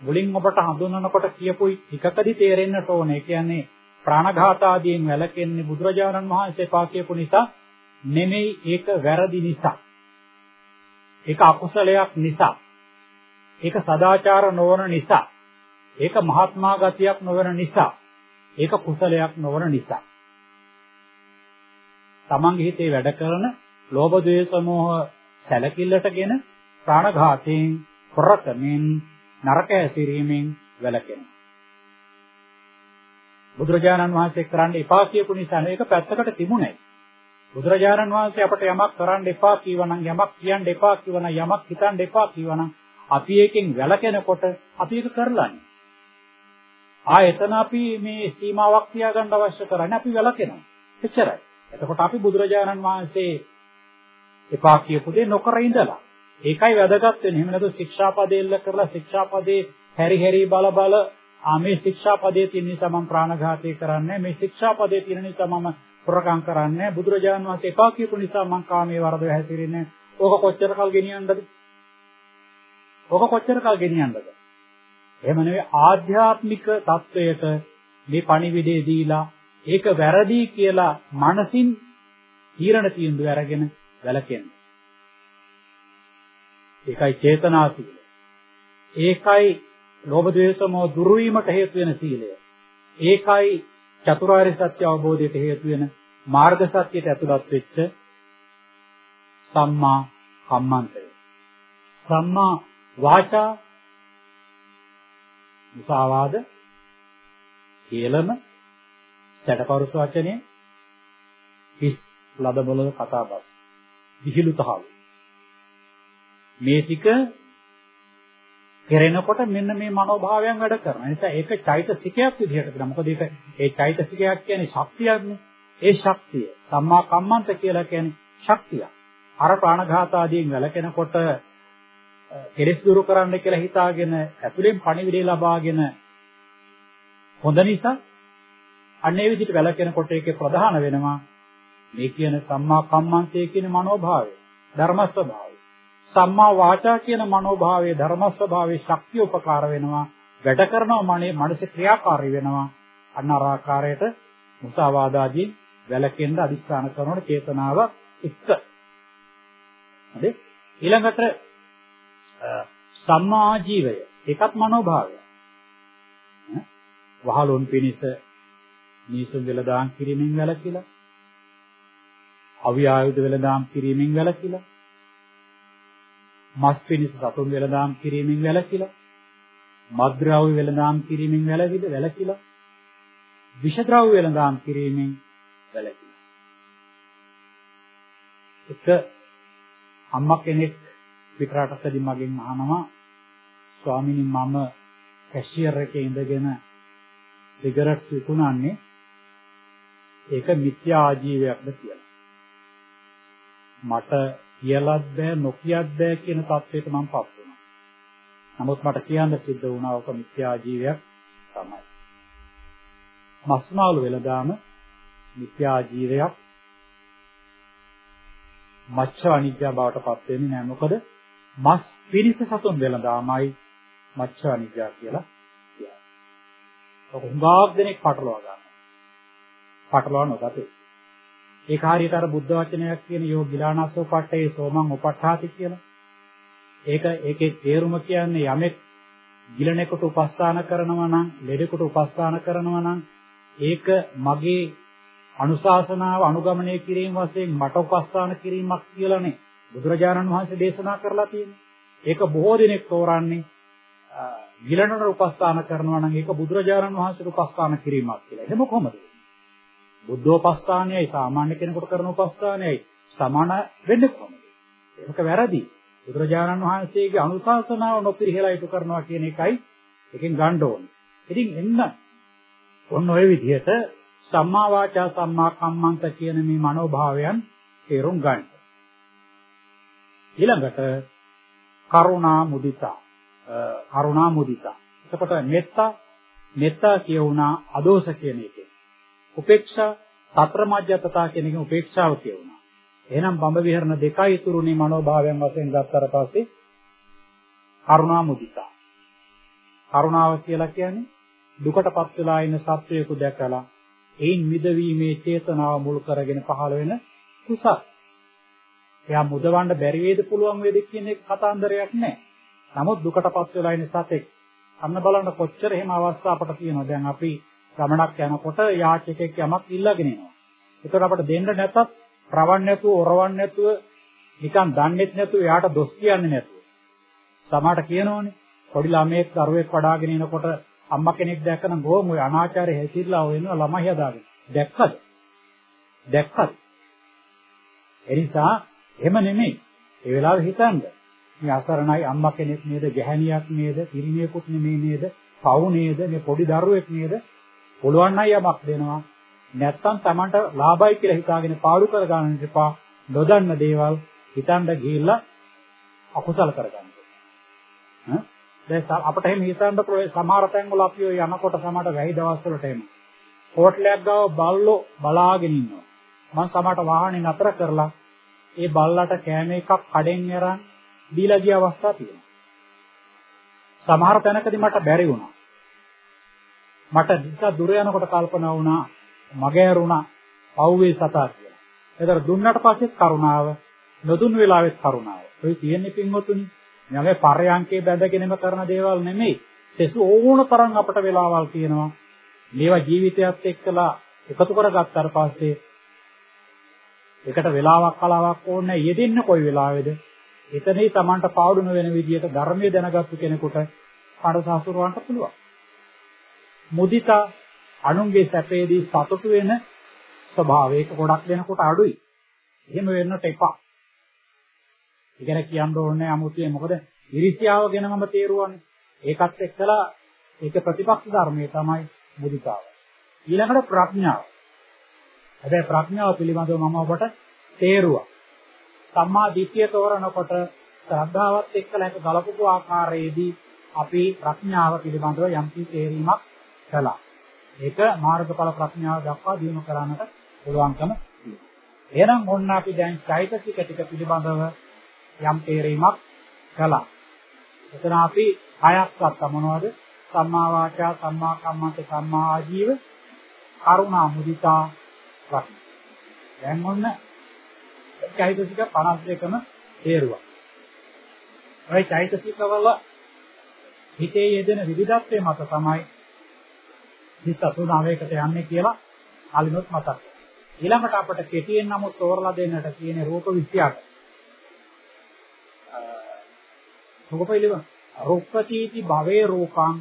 මුලින් ඔබට හඳුන්වනකොට කියපු එකකදී තේරෙන්නට ඕනේ. ඒ කියන්නේ ප්‍රාණඝාත ආදීන් වැළකෙන්නේ බුදුරජාණන් වහන්සේ පා කියපු නිසා නෙමෙයි ඒක වැරදි නිසා. ඒක අකුසලයක් නිසා. ඒක සදාචාර නොවන නිසා. ඒක මහත්මා ගතියක් නොවන නිසා. ඒක කුසලයක් නොවන නිසා. තමන්ගේ හිතේ වැඩ කරන ලෝභ ද්වේෂ මෝහ සැලකිල්ලටගෙන ප්‍රාණඝාතයෙන් හොරකමින් නරක ඇසිරීමෙන් වැළකෙනවා. බුදුරජාණන් වහන්සේ කරන්න එපා කියපු නිසා මේක පැත්තකට තිබුණේ. බුදුරජාණන් වහන්සේ අපට යමක් කරන්න එපා කියවනම් යමක් කියන්න එපා කියවනම් යමක් හිතන්න එපා කියවනම් අපි එකෙන් වැළකෙනකොට අපි ඒක කරලානේ. ආ එතන අපි මේ සීමාවක් තියාගන්න අවශ්‍ය කරන්නේ අපි වැළකෙනවා. එච්චරයි. එතකොට අපි බුදුරජාණන් වහන්සේ එපා කියපු දේ නොකර ඉඳලා. ඒකයි වැදගත් වෙන්නේ. එහෙම නැත්නම් ශික්ෂාපදේ ඉල්ල කරලා ශික්ෂාපදේ හැරි හැරි බල බල ආ මේ ශික්ෂාපදයේ තියෙන නිසා මම ප්‍රාණඝාතය කරන්නේ මේ ශික්ෂාපදයේ තියෙන නිසා මම පුරකම් කරන්නේ බුදුරජාණන් වහන්සේ එපා කියපු නිසා මම කාමයේ වරද හැසිරෙන්නේ ඕක කොච්චර කල් ගෙනියන්නද ඕක කොච්චර කල් ගෙනියන්නද එහෙම නෙවෙයි ආධ්‍යාත්මික தത്വයට මේ පණිවිඩය දීලා ඒක වැරදි කියලා මනසින් තීරණ තීන්දුව අරගෙන වැළකෙන්න. ඒකයි චේතනා සීලය. ඒකයි ලෝභ ද්වේෂ මොහ දුරු වීමට හේතු වෙන සීලය. ඒකයි චතුරාර්ය සත්‍ය අවබෝධයට හේතු වෙන මාර්ග සත්‍යයට ඇතුළත් වෙච්ච සම්මා කම්මන්තය. සම්මා වාචා මුසාවාද කියලම සැඩපරුස වචනේ හිස් ලදබල කතාබස් විහිළුතහව මේ ටික කෙරෙනකොට මෙන්න මේ මනෝභාවයන් වැඩ කරනවා. ඒ නිසා ඒක චෛතසිකයක් විදිහට කරනවා. මොකද ඒක ඒ චෛතසිකයක් කියන්නේ ශක්තියක්නේ. ඒ ශක්තිය සම්මා කම්මන්ත කියලා කියන්නේ ශක්තිය. අර ප්‍රාණඝාත ආදීන් වැළකෙනකොට කෙලෙස් දුරු කරන්න කියලා හිතාගෙන ඇතුලෙන් පණිවිඩය ලබාගෙන හොඳ නිසා අන්නේ විදිහට වැළකෙනකොට ඒකේ ප්‍රධාන වෙනවා. මේ කියන සම්මා කම්මන්තය කියන මනෝභාවය ධර්ම ස්වභාවය. සම්මා වාචා කියන මනෝභාවයේ ධර්ම ස්වභාවයේ ශක්තිය උපකාර වෙනවා. වැඩ කරනවා මනේ මනස ක්‍රියාකාරී වෙනවා. අන්න අර ආකාරයට මුසාවාදාදී වැළකෙන්න අදිස්ථාන කරනකොට චේතනාව එක්ක. හරි? ඊළඟට සම්මා ජීවය. ඒකත් මනෝභාවය. වහලොන් පිනිස මිනිසුන් වෙලදාම් කිරීමෙන් වැළකීලා. අවියායුධ වෙලදාම් කිරීමෙන් වැළකීලා. මස් පිණිස සතුන් වෙලදාම් කිරීමෙන් වැළකීලා. මද්ද්‍රව්‍ය වෙලදාම් කිරීමෙන් වැළකීද වැළකීලා. විෂද්‍රව්‍ය වෙලදාම් කිරීමෙන් වැළකීලා. එක අම්මා කෙනෙක් පිටරටකදී මගෙන් අහනවා ස්වාමීනි මම කැෂියර් එකේ ඉඳගෙන සිගරට් විකුණන්නේ ඒක මිත්‍යා ආජීවයක්ද කියලා. මට කියලත් බෑ නොකියත් බෑ කියන තත්ත්වයට මම පත් වුණා. නමුත් මට කියන්න සිද්ධ වුණා ඔක මිත්‍යා ආජීවයක් තමයි. මස්මාළු වෙලදාම මිත්‍යා ආජීවයක් මච්ඡ අනිත්‍ය බවට පත් වෙන්නේ නැහැ. මොකද මස් පිරිස සතුන් වෙලදාමයි මච්ඡ අනිත්‍ය කියලා කියන්නේ. ඔක හුඟක් දෙනෙක් පටලවා ගන්නවා. පටලවා නොගතේ. ඒක හරියට අර බුද්ධ වචනයක් කියන යෝ ගිලානස්සෝ පට්ඨේ සෝමං උපට්ඨාති කියලා. ඒක ඒකේ තේරුම කියන්නේ යමෙක් ගිලණෙකුට උපස්ථාන කරනවා නම්, ලෙඩෙකුට උපස්ථාන කරනවා නම් ඒක මගේ අනුශාසනාව අනුගමනය කිරීම වශයෙන් මට උපස්ථාන කිරීමක් කියලානේ බුදුරජාණන් වහන්සේ දේශනා කරලා තියෙන්නේ. ඒක බොහෝ දෙනෙක් තෝරන්නේ ගිලනට උපස්ථාන කරනවා නම් ඒක බුදුරජාණන් වහන්සේට උපස්ථාන කිරීමක් කියලා. එහෙම කොහොමද? බුද්ධෝපස්ථානයයි සාමාන්‍ය කෙනෙකුට කරන උපස්ථානයයි සමාන වෙන්නේ කොහොමද? ඒක වැරදි. බුදුරජාණන් වහන්සේගේ අනුශාසනාව නොපිරිහෙලා ඉටු කරනවා කියන එකයි එකෙන් ගන්න ඕනේ. ඉතින් එන්න ඔන්න ඔය විදිහට සම්මා වාචා සම්මා කම්මන්ත කියන මේ මනෝභාවයන් තේරුම් ගන්න. ඊළඟට කරුණා මුදිතා කරුණා මුදිතා. එතකොට මෙත්තා මෙත්තා කියුණා අදෝස කියන එකේ. උපේක්ෂා සතර මජ්ජතතා කියන එකේ උපේක්ෂාව කියුණා. එහෙනම් බඹ විහරණ දෙකයි ඉතුරුනේ මනෝභාවයන් වශයෙන් ගත්තට පස්සේ කරුණා මුදිතා. කරුණාව කියලා කියන්නේ දුකටපත් වෙලා ඉන්න සත්වයෙකු දැකලා ඒන් මිදවීමේ චේතනාව මුල් කරගෙන පහළ වෙන කුසල්. එයා මුදවන්න බැරි වේද පුළුවන් වේද කියන එක කතාන්දරයක් නෑ. නමුත් දුකටපත් වෙලා ඉන්න සතෙක් අන්න බලන්න කොච්චර එහෙම අවස්ථා අපට තියෙනවා. දැන් අපි ගමනක් යනකොට යාචකෙක් යමක් ඉල්ලගෙන එනවා. ඒකට අපට දෙන්න නැතත් රවන්න නැතුව, ඔරවන්න නැතුව, නිකන් දන්නේත් නැතුව එයාට දොස් කියන්නේ නැතුව. සමහරට කියනවනේ පොඩි ළමයෙක් දරුවෙක් වඩාගෙන එනකොට අම්මා කෙනෙක් දැක්කම ගෝම ඔය අනාචාරය හැසිරලා ඔය එනවා ළමයි හදාගෙන. දැක්කද? දැක්කද? එනිසා එහෙම නෙමෙයි. ඒ වෙලාවේ හිතන්න. මේ අසරණයි අම්මා කෙනෙක් නේද, ගැහණියක් නේද, පිරිමියෙකුත් නෙමෙයි නේද, පවු නේද, මේ පොඩි දරුවෙක් නේද? පුළුවන් නම් යමක් දෙනවා. නැත්තම් Tamanට ලාභයි කියලා හිතාගෙන පාඩු කර ගන්න එපා. නොදන්න දේවල් හිතන්න ගිහිල්ලා අකුසල කරගන්න. ඈ දැන් අපිට එහෙම හිතන්න පුළුවන් සමහර තැන්වල අපි ඔය යනකොට සමහරට වැහි දවස්වලට එමු. හෝටලයක් ගාව බල්ලෝ බලාගෙන ඉන්නවා. මම සමහරට වාහනේ නතර කරලා ඒ බල්ලට කෑම එකක් කඩෙන් අරන් දීලා ගිය අවස්ථා තියෙනවා. සමහර තැනකදී මට බැරි වුණා. මට දිහා දුර යනකොට කල්පනා වුණා මගේ ඇරුණා පව්වේ සතා කියලා. ඒතර දුන්නට පස්සේ කරුණාව නොදුන් වෙලාවෙත් කරුණාව. ඔය තියෙන්නේ පින්වතුනි මේ පරයන්කේ බැඳගෙනම කරන දේවල් නෙමෙයි. සෙසු ඕන තරම් අපට වෙලාවල් තියෙනවා. මේවා ජීවිතයත් එක්කලා එකතු කරගත්තාට පස්සේ එකට වෙලාවක් කලාවක් ඕනේ යෙදෙන්න කොයි වෙලාවේද? එතනයි Tamanට පාවුඩු නොවන විදියට ධර්මයේ දැනගත්තු කෙනෙකුට පාඩ සාසුරවන්න පුළුවන්. මුදිතා අනුන්ගේ සැපේදී සතුටු වෙන ස්වභාවයක ගොඩක් දෙනකොට අඩුයි. එහෙම වෙන්නට එපා. ඉගෙන කියන්න ඕනේ 아무තියේ මොකද ඉරිසියාව ගැනමම තේරුවානේ. ඒකත් එක්කලා ඒක ප්‍රතිපක්ෂ ධර්මයේ තමයි මුදිතාව. ඊළඟට ප්‍රඥාව. හැබැයි ප්‍රඥාව පිළිබඳව මම ඔබට තේරුවා. සම්මා දිට්ඨිය තෝරනකොට ශ්‍රද්ධාවත් එක්කලා ඒක ගලපපු ආකාරයේදී අපි ප්‍රඥාව පිළිබඳව යම්කි තේරීමක් කළා. ඒක මාර්ගඵල ප්‍රඥාව දක්වා දිනු කරන්නට පුළුවන්කම තියෙනවා. එහෙනම් ඔන්න අපි දැන් චෛතසික ටික පිළිබඳව යම් තේරීමක් කළා. එතන අපි හයක් ගත්තා මොනවද? සම්මා වාචා, සම්මා කම්මන්ත, සම්මා ආජීව, කරුණා මුදිතා ප්‍රඥා. දැන් ඔන්න චෛතසික 52ම තේරුවා. ඔය චෛතසිකවල හිතේ යෙදෙන විවිධත්වයේ මත තමයි හිත අසුනාවයකට යන්නේ කියලා අලිනොත් මතක්. ඊළඟට අපට කෙටියෙන් නමුත් තෝරලා දෙන්නට තියෙන රූප 28. රූප පිළිව රුක්කතිති භවේ රූපං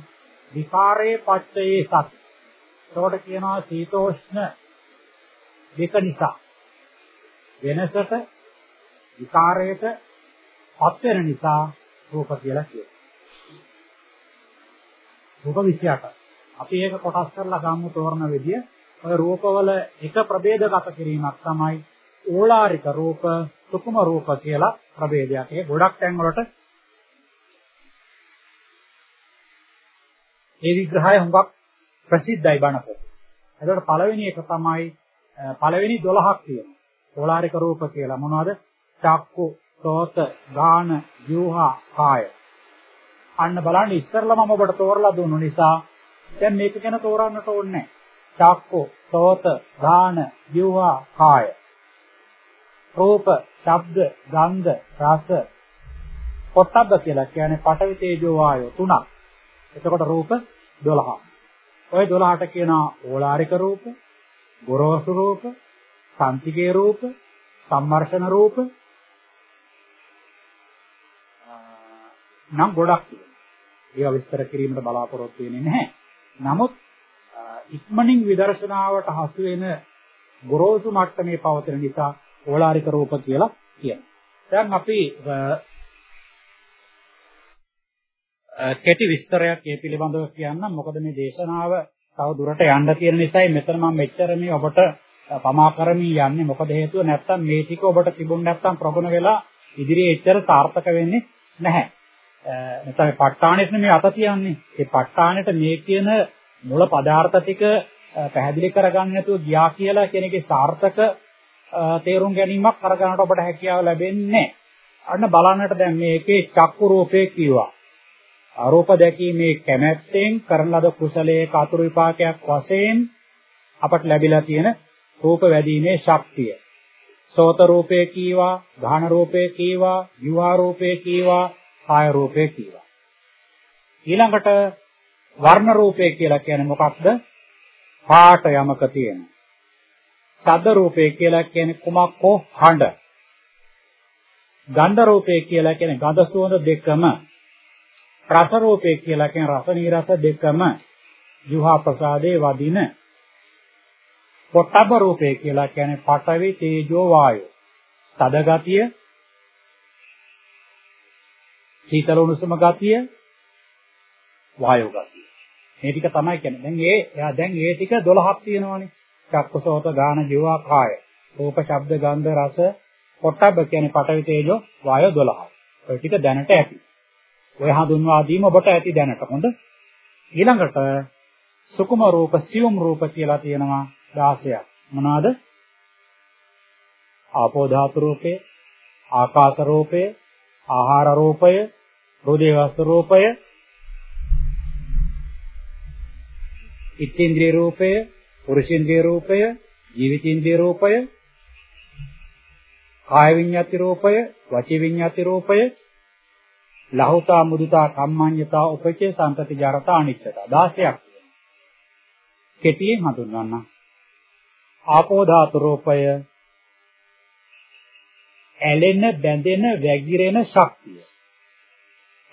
විකාරේ පච්චයේ සත්. එතකොට කියනවා සීතෝෂ්ණ දෙක නිසා වෙනසට විකාරයට පත් වෙන නිසා රූප කියලා කියනවා. රූප 28. අපි ඒක කොටස් කරලා ගමු තෝරන විදිය. ඔය රූපවල එක ප්‍රභේදගත කිරීමක් තමයි ඕලාරික රූප, සුකුම රූප කියලා ප්‍රභේදයක්. ඒ ගොඩක් තැන් වලට ඒ විග්‍රහය හුඟක් ප්‍රසිද්ධයි බණ පොතේ. එතකොට පළවෙනි එක තමයි පළවෙනි 12ක් තියෙනවා. ඕලාරික රූප කියලා මොනවද? චක්කු, සෝත, ගාන, ජීවහා, කාය. අන්න බලන්න ඉස්සරලා මම ඔබට තෝරලා දුන්නු නිසා දැන් මේක ගැන තෝරන්නට ඕනේ නැහැ. චක්කු, සෝත, ගාන, ජීවහා, කාය. රූප, ශබ්ද, ගන්ධ, රස, පොට්ටබ්බ කියලා කියන්නේ පඨවි තේජෝ වායෝ තුනක්. එතකොට රූප 12. ওই 12ට කියනවා ඕලාරික රූප, ගොරෝසු රූප, සාන්තිකේ රූප, සම්මර්ෂණ රූප නම් ගොඩක් තියෙනවා. ඒවා විස්තර කිරීමට බලාපොරොත්තු වෙන්නේ නැහැ. නමුත් ඉක්මනින් විදර්ශනාවට හසු වෙන ගොරෝසු මට්ටමේ පවතින නිසා ඕලාරික රූප කියලා කියනවා. දැන් අපි කෙටි විස්තරයක් මේ පිළිබඳව කියන්නම්. මොකද මේ දේශනාව තව දුරට යන්න තියෙන නිසායි මෙතන මම මෙච්චර මේ ඔබට පමා කරමින් යන්නේ. මොකද හේතුව නැත්තම් මේ ටික ඔබට තිබුණ නැත්තම් ප්‍රගුණ වෙලා ඉදිරියේ එච්චර සාර්ථක වෙන්නේ නැහැ. නැත්නම් මේ ප ဋ ාණෙත් නෙමෙයි අත තියන්නේ. ඒ ප ဋ ාණෙට මේ කියන මුල පදාර්ථ ටික පැහැදිලි කරගන්න නැතුව ගියා කියලා කියන එකේ සාර්ථක තේරුම් ගැනීමක් කරගන්නට ඔබට හැකියාව ලැබෙන්නේ නැහැ. අන්න බලන්නට දැන් මේකේ චක්කු රූපේ කිව්වා. ආරෝප දැකීමේ කැමැත්තෙන් කරන ලද කුසලයේ කතුරු විපාකයක් වශයෙන් අපට ලැබිලා තියෙන රූප වැඩිීමේ ශක්තිය. සෝත රූපේ කීවා, ගාහන රූපේ කීවා, විවා රූපේ කීවා, කාය රූපේ කීවා. ඊළඟට වර්ණ රූපේ කියලා කියන්නේ මොකක්ද? පාට යමක තියෙන. ශබ්ද රූපේ කියලා කියන්නේ කුමක් හෝ හඬ. ගන්ධ රූපේ කියලා කියන්නේ ගඳ සුවඳ දෙකම රස රූපේ කියලා කියන රස නිරස දෙකම ජීවහා ප්‍රසාදේ වදින පොට්ටබ රූපේ කියලා කියන්නේ පඨවි තේජෝ වායෝ. තද ගතිය සීතල උණුසුම ගතිය වායෝ ගතිය. මේ ටික තමයි කියන්නේ. දැන් ඒ එයා දැන් ඒ ටික 12ක් තියෙනවානේ. චක්කසෝත ගාන ජීවා කාය. රූප ශබ්ද ගන්ධ රස පොට්ටබ කියන්නේ පඨවි තේජෝ වායෝ 12 ඔය ටික දැනට ඇති. ඔය හඳුන්වා දීම ඔබට ඇති දැනට. හොඳ. ඊළඟට සුකුම රූප, සියුම් රූප කියලා තියෙනවා 16ක්. මොනවාද? ආපෝ ධාතු රූපය, ආකාශ රූපය, ආහාර රූපය, හෘදේ වස්තු රූපය, ඉත්ත්‍ේන්ද්‍රිය රූපය, පුරුෂේන්ද්‍රිය රූපය, ජීවිතේන්ද්‍රිය රූපය, කාය විඤ්ඤාති රූපය, වචී විඤ්ඤාති රූපය, ලහෝතා මුදිතා කම්මඤ්ඤතා උපචේ සම්පති ජරතා අනිච්චතා. 16ක් කෙටියෙන් හඳුන්වන්න. ආපෝ ධාතු රූපය ඇලෙන බැඳෙන වැగిරෙන ශක්තිය.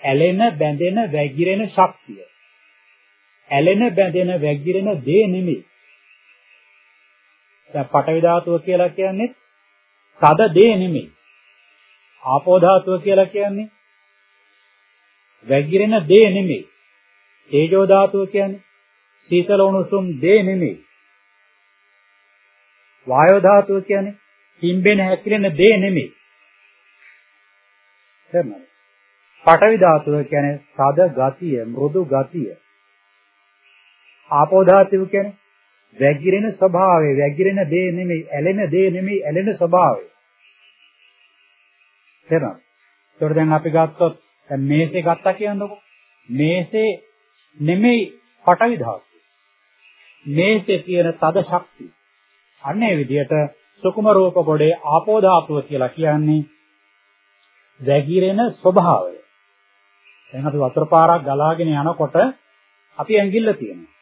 ඇලෙන බැඳෙන වැగిරෙන ශක්තිය. ඇලෙන බැඳෙන වැగిරෙන දේ නෙමෙයි. දැන් පඨවි ධාතුව කියලා කියන්නේ තද දේ නෙමෙයි. ආපෝ ධාතුව කියලා කියන්නේ වැගිරෙන දේ නෙමෙයි. තේජෝ ධාතුව කියන්නේ සීතල උණුසුම් දේ නෙමෙයි. වායෝ ධාතුව කියන්නේ හිම්බෙන හැකිලෙන දේ නෙමෙයි. එහෙමයි. පඨවි ධාතුව කියන්නේ සද ගතිය, මෘදු ගතිය. ආපෝ ධාතුව කියන්නේ වැගිරෙන ස්වභාවය, වැගිරෙන දේ නෙමෙයි, ඇලෙන දේ නෙමෙයි, ඇලෙන ස්වභාවය. එහෙනම් ඒතර දැන් අපි ගත්තොත් දැන් මේසේ ගත්තා කියන්නකො. මේසේ නෙමෙයි පටවි ධාතුව. මේසේ තියෙන තද ශක්තිය. අන්න ඒ විදිහට සුකුම රූප ගොඩේ ආපෝ ධාතුව කියලා කියන්නේ වැగిරෙන ස්වභාවය. දැන් අපි වතුර පාරක් ගලාගෙන යනකොට අපි ඇඟිල්ල තියෙනවා.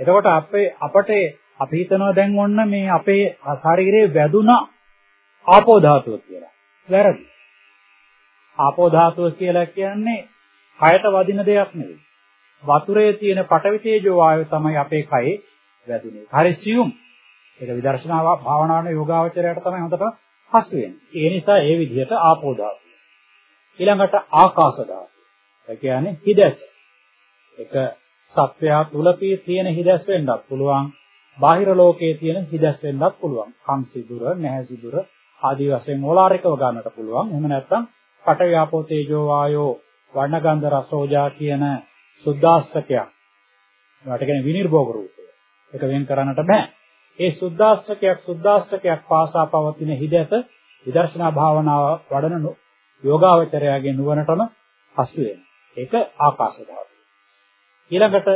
එතකොට අපේ අපට අපි හිතනවා දැන් ඔන්න මේ අපේ ශරීරයේ වැදුනා ආපෝ ධාතුව කියලා. වැරදි. ආපෝ ධාතුව කියලා කියන්නේ කයට වදින දෙයක් නෙවෙයි. වතුරේ තියෙන පටවි තේජෝ වායුව තමයි අපේ කයේ වැදුනේ. හරි සියුම්. ඒක විදර්ශනා භාවනාවේ යෝගාවචරයට තමයි හොඳට හසු වෙන්නේ. ඒ නිසා ඒ විදිහට ආපෝ ධාතුව. ඊළඟට ආකාශ ධාතුව. ඒ කියන්නේ හිදැස. එක සත්වයා තුල තියෙන හිදැස් වෙන්නත් පුළුවන්. බාහිර ලෝකයේ තියෙන හිදැස් වෙන්නත් පුළුවන්. කම් සිදුර, නැහැ සිදුර ආදී වශයෙන් ඕලාරිකව ගන්නට පුළුවන්. එහෙම නැත්නම් පඨ ව්‍යාපෝ තේජෝ වායෝ වර්ණගන්ධ රසෝජා කියන සුද්ධාස්තකයක්. ඒකට කියන්නේ විනිර්භෝග රූපය. ඒක වෙන් කරන්නට බෑ. ඒ සුද්ධාස්තකයක් සුද්ධාස්තකයක් පාසා පවතින හිදැස විදර්ශනා භාවනාව වඩන යෝගාවචරයාගේ නුවණටම හසු වෙනවා. ඒක ආකාශ ධාතුව. ඊළඟට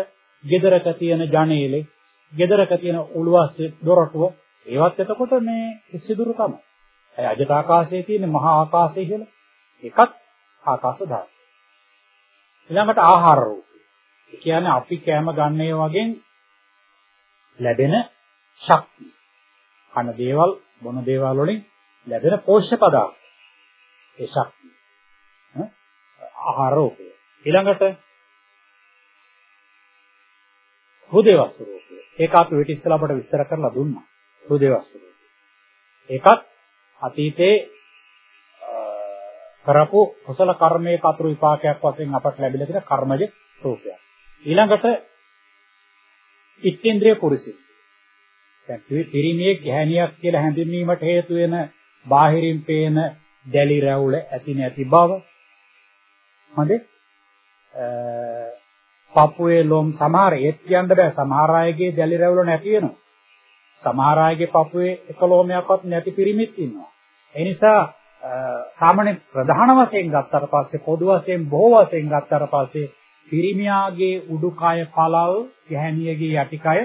gedaraක තියෙන ජනේලේ, gedaraක තියෙන උළුවස්සේ දොරටුව ඒවත් එතකොට මේ සිදුරු තමයි. ඒ අජට ආකාශයේ තියෙන මහා ආකාශය කියලා. ඒකත් ආකාශ ධාතුව. ඊළඟට ආහාර රූපය. ඒ කියන්නේ අපි කෑම ගන්නේ වගේ ලැබෙන ශක්තිය. කන දේවල්, බොන දේවල් වලින් ලැබෙන පෝෂ්‍ය පදාර්ථ. ඒ ශක්තිය. ආහාර රූපය. ඊළඟට හෘදේ වස්තු රූපය. ඒක අපි වෙට ඉස්සලා අපට විස්තර කරලා දුන්නා. හෘදේ වස්තු රූපය. ඒකත් අතීතේ කරපු කුසල කර්මයේ කතුරු විපාකයක් වශයෙන් අපට ලැබිලා තියෙන කර්මජ රූපයක්. ඊළඟට ඉත්තේන්ද්‍රිය පුරුෂය. දැන් පිරිමියෙක් ගැහණියක් කියලා හැඳින්වීමට හේතු වෙන බාහිරින් පේන දැලි රැවුල ඇති නැති බව. හොඳේ. පපුවේ ලොම් සමහර ඒත් කියන්න බෑ සමහර අයගේ දැලි රැවුල නැති වෙනවා. සමහර අයගේ පපුවේ එක ලෝමයක්වත් නැති පිරිමිත් ඉන්නවා. ඒ නිසා සාමාන්‍ය ප්‍රධාන වශයෙන් ගත්තට පස්සේ පොදු වශයෙන් බොහෝ වශයෙන් ගත්තට පස්සේ පිරිමියාගේ උඩුකය පළල් ගැහණියගේ යටිකය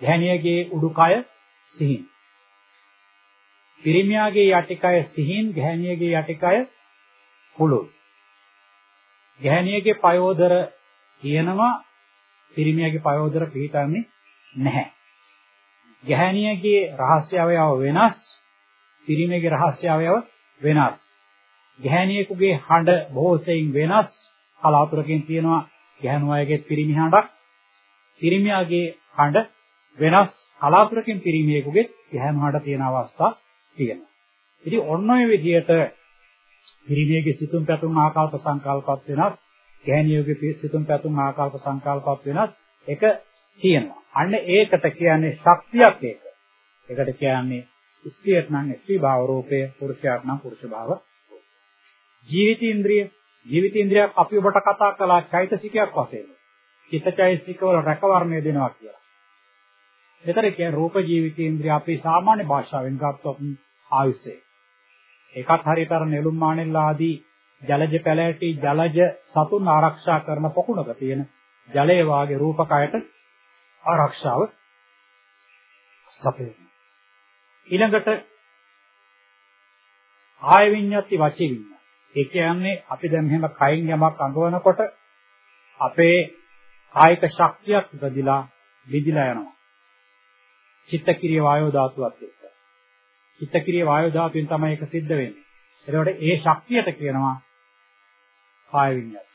ගැහණියගේ උඩුකය සිහින්. පිරිමියාගේ යටිකය සිහින් ගැහණියගේ යටිකය පුළුල්. ගැහණියගේ පයෝදර කියනවා පිරිමියාගේ පයෝදර පිළිටන්නේ නැහැ. ගැහණියගේ රහස්‍ය අවයව වෙනස් පිරිමියගේ රහස්‍ය අවයව වෙනස්. ගැහණියෙකුගේ හඬ බොහෝ සෙයින් වෙනස්. කලාතුරකින් තියෙනවා ගැහණු අයගේ පිරිමි හඬක්. පිරිමියාගේ හඬ වෙනස්. කලාතුරකින් පිරිමියෙකුගේ ගැහණු හඬ තියෙන අවස්ථා තියෙනවා. ඉතින් ඔන්න ඔය විදිහට පිරිමියගේ සිතුම් පැතුම් ආකල්ප සංකල්පත් වෙනස්. ගැහණියගේ සිතුම් පැතුම් ආකල්ප සංකල්පත් වෙනස්. ඒක තියෙනවා. අන්න ඒකට කියන්නේ ශක්තියක් ඒක. ඒකට කියන්නේ ස්ත්‍රියට නම් ස්ත්‍රී භාව රූපය, පුරුෂයාට නම් පුරුෂ භාව ජීවිතේන්ද්‍රිය ජීවිතේන්ද්‍රිය අපි ඔබට කතා කළා චෛතසිකයක් වශයෙන්. චිත්තචෛතසික වල රැකවරණය දෙනවා කියලා. ඒතර කියන්නේ රූප ජීවිතේන්ද්‍රිය අපි සාමාන්‍ය භාෂාවෙන් ගත්තොත් ආයුෂය. ඒකත් හරියට අර නෙළුම් මානෙල්ලා ආදී ජලජ පැලෑටි ජලජ සතුන් ආරක්ෂා කරන පොකුණක තියෙන ජලයේ වාගේ රූපකයට ආරක්ෂාව සපයනවා. ඊළඟට ආය විඤ්ඤාති වචී විඤ්ඤා. ඒ කියන්නේ අපි දැන් මෙහෙම කයින් යමක් අඟවනකොට අපේ කායික ශක්තියක් ඉපදිලා විදිලා යනවා. චිත්තක්‍රිය වායෝ ධාතුවත් එක්ක. චිත්තක්‍රිය වායෝ ධාතුවෙන් තමයි ඒක සිද්ධ වෙන්නේ. එතකොට ඒ ශක්තියට කියනවා කාය විඤ්ඤාති.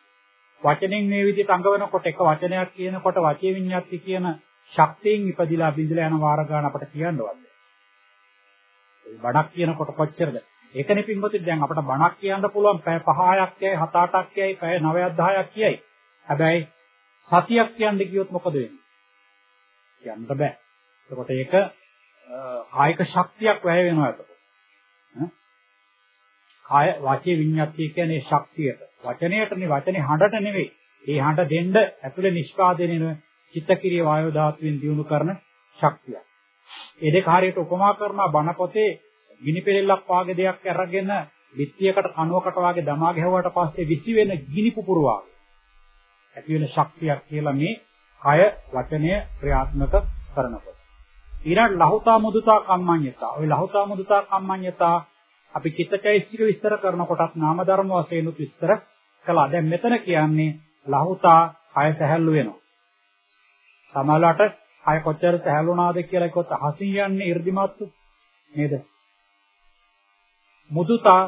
වචනෙන් මේ විදිහට අඟවනකොට එක වචනයක් කියනකොට වචේ විඤ්ඤාති කියන ශක්තියෙන් ඉපදිලා බිඳලා යන වාර ගන්න අපට කියන්නවත් බණක් කියනකොට කොච්චරද? ඒකනේ පින්වතුනි දැන් අපිට බණක් කියන්න පුළුවන් පැය 5ක් කියයි 7-8ක් කියයි පැය 9ක් 10ක් කියයි. හැබැයි සතියක් කියන්න ගියොත් මොකද වෙන්නේ? කියන්න බෑ. එතකොට ඒක කායික ශක්තියක් වැය වෙනවා එතකොට. කාය වාචේ විඤ්ඤාතිය කියන්නේ ශක්තියට. වචනයටනේ වචනේ හඬට නෙවෙයි. ඒ හඬ දෙන්න ඇතුලේ නිෂ්පාදනය වෙන චිත්තක්‍රිය වායෝ ධාතුවෙන් දිනු කරන ශක්තිය. ඒ දෙක හරියට උපමා කරනවා බණ පොතේ ගිනි පෙරෙල්ලක් වාගේ දෙයක් අරගෙන පිටියකට කනුවකට වාගේ දමා ගැහුවාට පස්සේ විසි වෙන ගිනි පුපුර වාගේ ඇති වෙන ශක්තියක් කියලා මේ කය වචනය ක්‍රියාත්මක කරනකොට. ඊළඟ ලහුතා මුදුතා කම්මඤ්ඤතා. ওই ලහුතා මුදුතා කම්මඤ්ඤතා අපි චිත්තචෛතසික විස්තර කරනකොටත් නාම ධර්ම වශයෙන් උත් විස්තර කළා. දැන් මෙතන කියන්නේ ලහුතා කය සැහැල්ලු වෙනවා. සමහරවිට අය කොච්චර සහැල්ුණාද කියලා කිව්වොත් අහසින් යන්නේ 이르දිමත්තු නේද? මුදුතා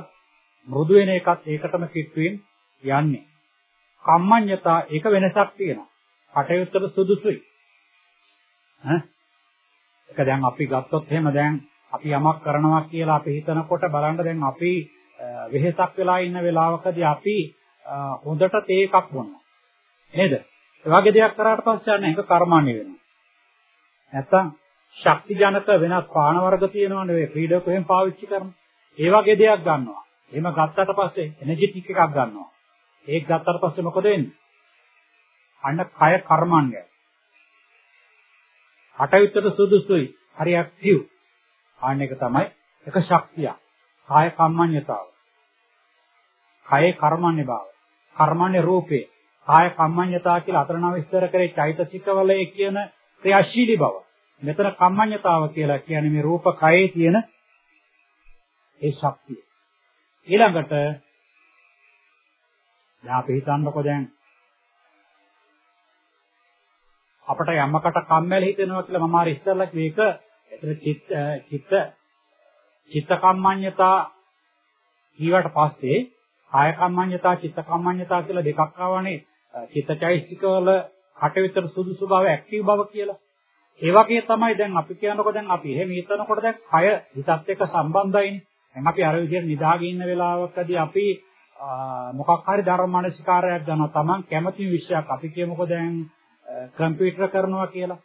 මෘදු වෙන එකත් ඒකටම කිට්ටුවෙන් යන්නේ. කම්මඤ්ඤතා ඒක වෙනසක් තියෙනවා. කටයුත්තට සුදුසුයි. ඈ ඒක දැන් අපි ගත්තොත් එහෙම දැන් අපි යමක් කරනවා කියලා අපි හිතනකොට බලන්න දැන් අපි වෙහෙසක් වෙලා ඉන්න වෙලාවකදී අපි හොඳට තේ එකක් බොනවා. නේද? ඒ වගේ දෙයක් කරාට පස්සේ අන්න ඒක කර්මන්නේ වෙනවා. නැත්තම් ශක්ති ජනක වෙනස් පාන වර්ග තියෙනවනේ ඔය ක්‍රීඩක එහෙම පාවිච්චි කරන. ඒ වගේ දෙයක් ගන්නවා. එහෙම ගත්තට පස්සේ එනර්ජටික් එකක් ගන්නවා. ඒක ගත්තට පස්සේ මොකද වෙන්නේ? අන්න කය කර්මන්නේ. අටවිතර සුදුසුයි. හරි ඇක්ටිව්. ආන්න එක තමයි එක ශක්තිය. කාය කම්මඤ්ඤතාව. කයේ කර්මන්නේ බව. කර්මන්නේ රූපේ. කාය කම්මඤ්ඤතාව කියලා අතර නම විස්තර කරේ චෛතසිකවලයේ කියන ක්‍රියාශීලී බව. මෙතන කම්මඤ්ඤතාව කියලා කියන්නේ මේ රූප කයේ තියෙන ඒ ශක්තිය. ඊළඟට දැන් අපි හිතන්නකො දැන් අපට යමකට කම්මැලි හිතෙනවා කියලා මම ආර ඉස්සෙල්ලා මේක එතන චිත්ත චිත්ත චිත්ත කම්මඤ්ඤතා ඊවට පස්සේ කාය කම්මඤ්ඤතා චිත්ත කම්මඤ්ඤතා කියලා දෙකක් ආවනේ චිත්තචෛසික වල කටවිතර සුදුසු බව ඇක්ටිව් බව කියලා. ඒ වගේ තමයි දැන් අපි කියනකොට දැන් අපි එහෙම හිතනකොට දැන් කය හිතත් එක්ක සම්බන්ධයිනේ. දැන් අපි අර විදිහට නිදාගෙන ඉන්න වෙලාවකදී අපි මොකක් හරි ධර්මමානසිකාරයක් ගන්නවා. Taman කැමති විෂයක් අපි කියමුකෝ දැන් කම්පියුටර් කරනවා කියලා.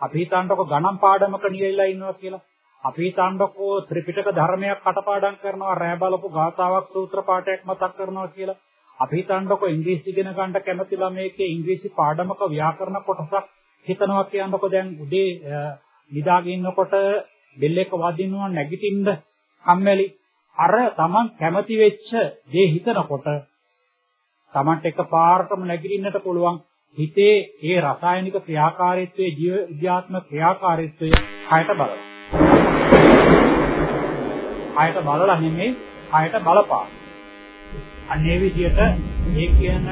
අපි හිතන්නකො ගණන් පාඩමක නියැලලා ඉන්නවා කියලා. අපි හිතන්නකො ත්‍රිපිටක ධර්මයක් කටපාඩම් කරනවා රෑ බලපු ගාථාවක් සූත්‍ර පාඨයක් මතක් කරනවා කියලා. අපි හිතන්නකො ඉංග්‍රීසි ඉගෙන ගන්න කැමති ළමයෙක්ගේ ඉංග්‍රීසි පාඩමක ව්‍යාකරණ කොටසක් හිතනවා කියනකො දැන් උදේ නිදාගෙන ඉන්නකොට බෙල් එක වදිනවා නැගිටින්න කම්මැලි අර Taman කැමති වෙච්ච දේ හිතනකොට Tamanට එකපාරටම නැගිටින්නට පුළුවන් හිතේ ඒ රසායනික ක්‍රියාකාරීත්වයේ ජීව විද්‍යාත්මක ක්‍රියාකාරීත්වය කයට බලනවා. කයට බලලා නෙමෙයි කයට බලපාන. අන්නේ විදිහට මේ කියන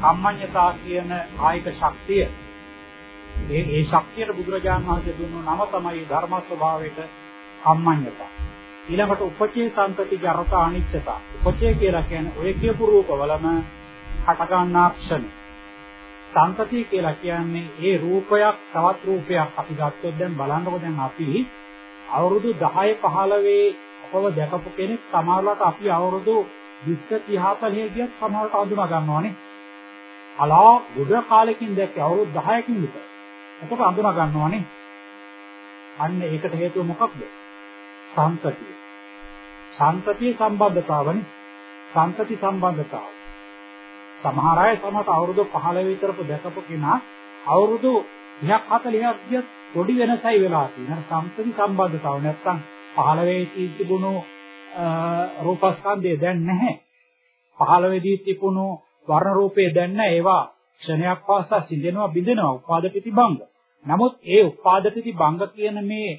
කම්මඤ්ඤතා කියන කායික ශක්තිය ඒ ඒ ශක්තියට බුදුරජාණන් වහන්සේ දුන්නු නම තමයි ධර්ම ස්වභාවයට කම්මඤ්ඤතා. ඊළඟට උපචේ සම්පති ජරත අනිච්චතා. උපචේ කියලා කියන්නේ ඔය කියපු රූපවලම හට ගන්නා ක්ෂණ. සංතතිය කියලා කියන්නේ ඒ රූපයක් තවත් රූපයක් අපි ගත්තොත් දැන් බලන්නකො දැන් අපි අවුරුදු 10 15 අපව දැකපු කෙනෙක් සමහරවිට අපි අවුරුදු 20 30 40 ගියත් සමහරවිට අඳුනා ගන්නවානේ. අලා ගොඩ කාලෙකින් දැක්ක අවුරුදු 10කින් විතර. එතකොට අඳුනා ගන්නවානේ. අන්න ඒකට හේතුව මොකක්ද? සංතතිය. සංතතිය සම්බන්ධතාවනේ. සංතති සම්බන්ධතාව. සමහර අය සමහර අවුරුදු 15 විතරපු දැකපු කෙනා අවුරුදු 30ක් 40ක් ගියත් පොඩි වෙනසයි වෙලා තියෙනවා. සම්පති සම්බන්ධතාව නැත්තම් 15 තිබුණු රූපස්කන්ධය දැන් නැහැ. 15 දී තිබුණු වර්ණ රූපේ දැන් නැහැ. ඒවා ක්ෂණයක් පාසා සිඳෙනවා බිඳෙනවා උපාදපිති භංග. නමුත් ඒ උපාදපිති භංග කියන මේ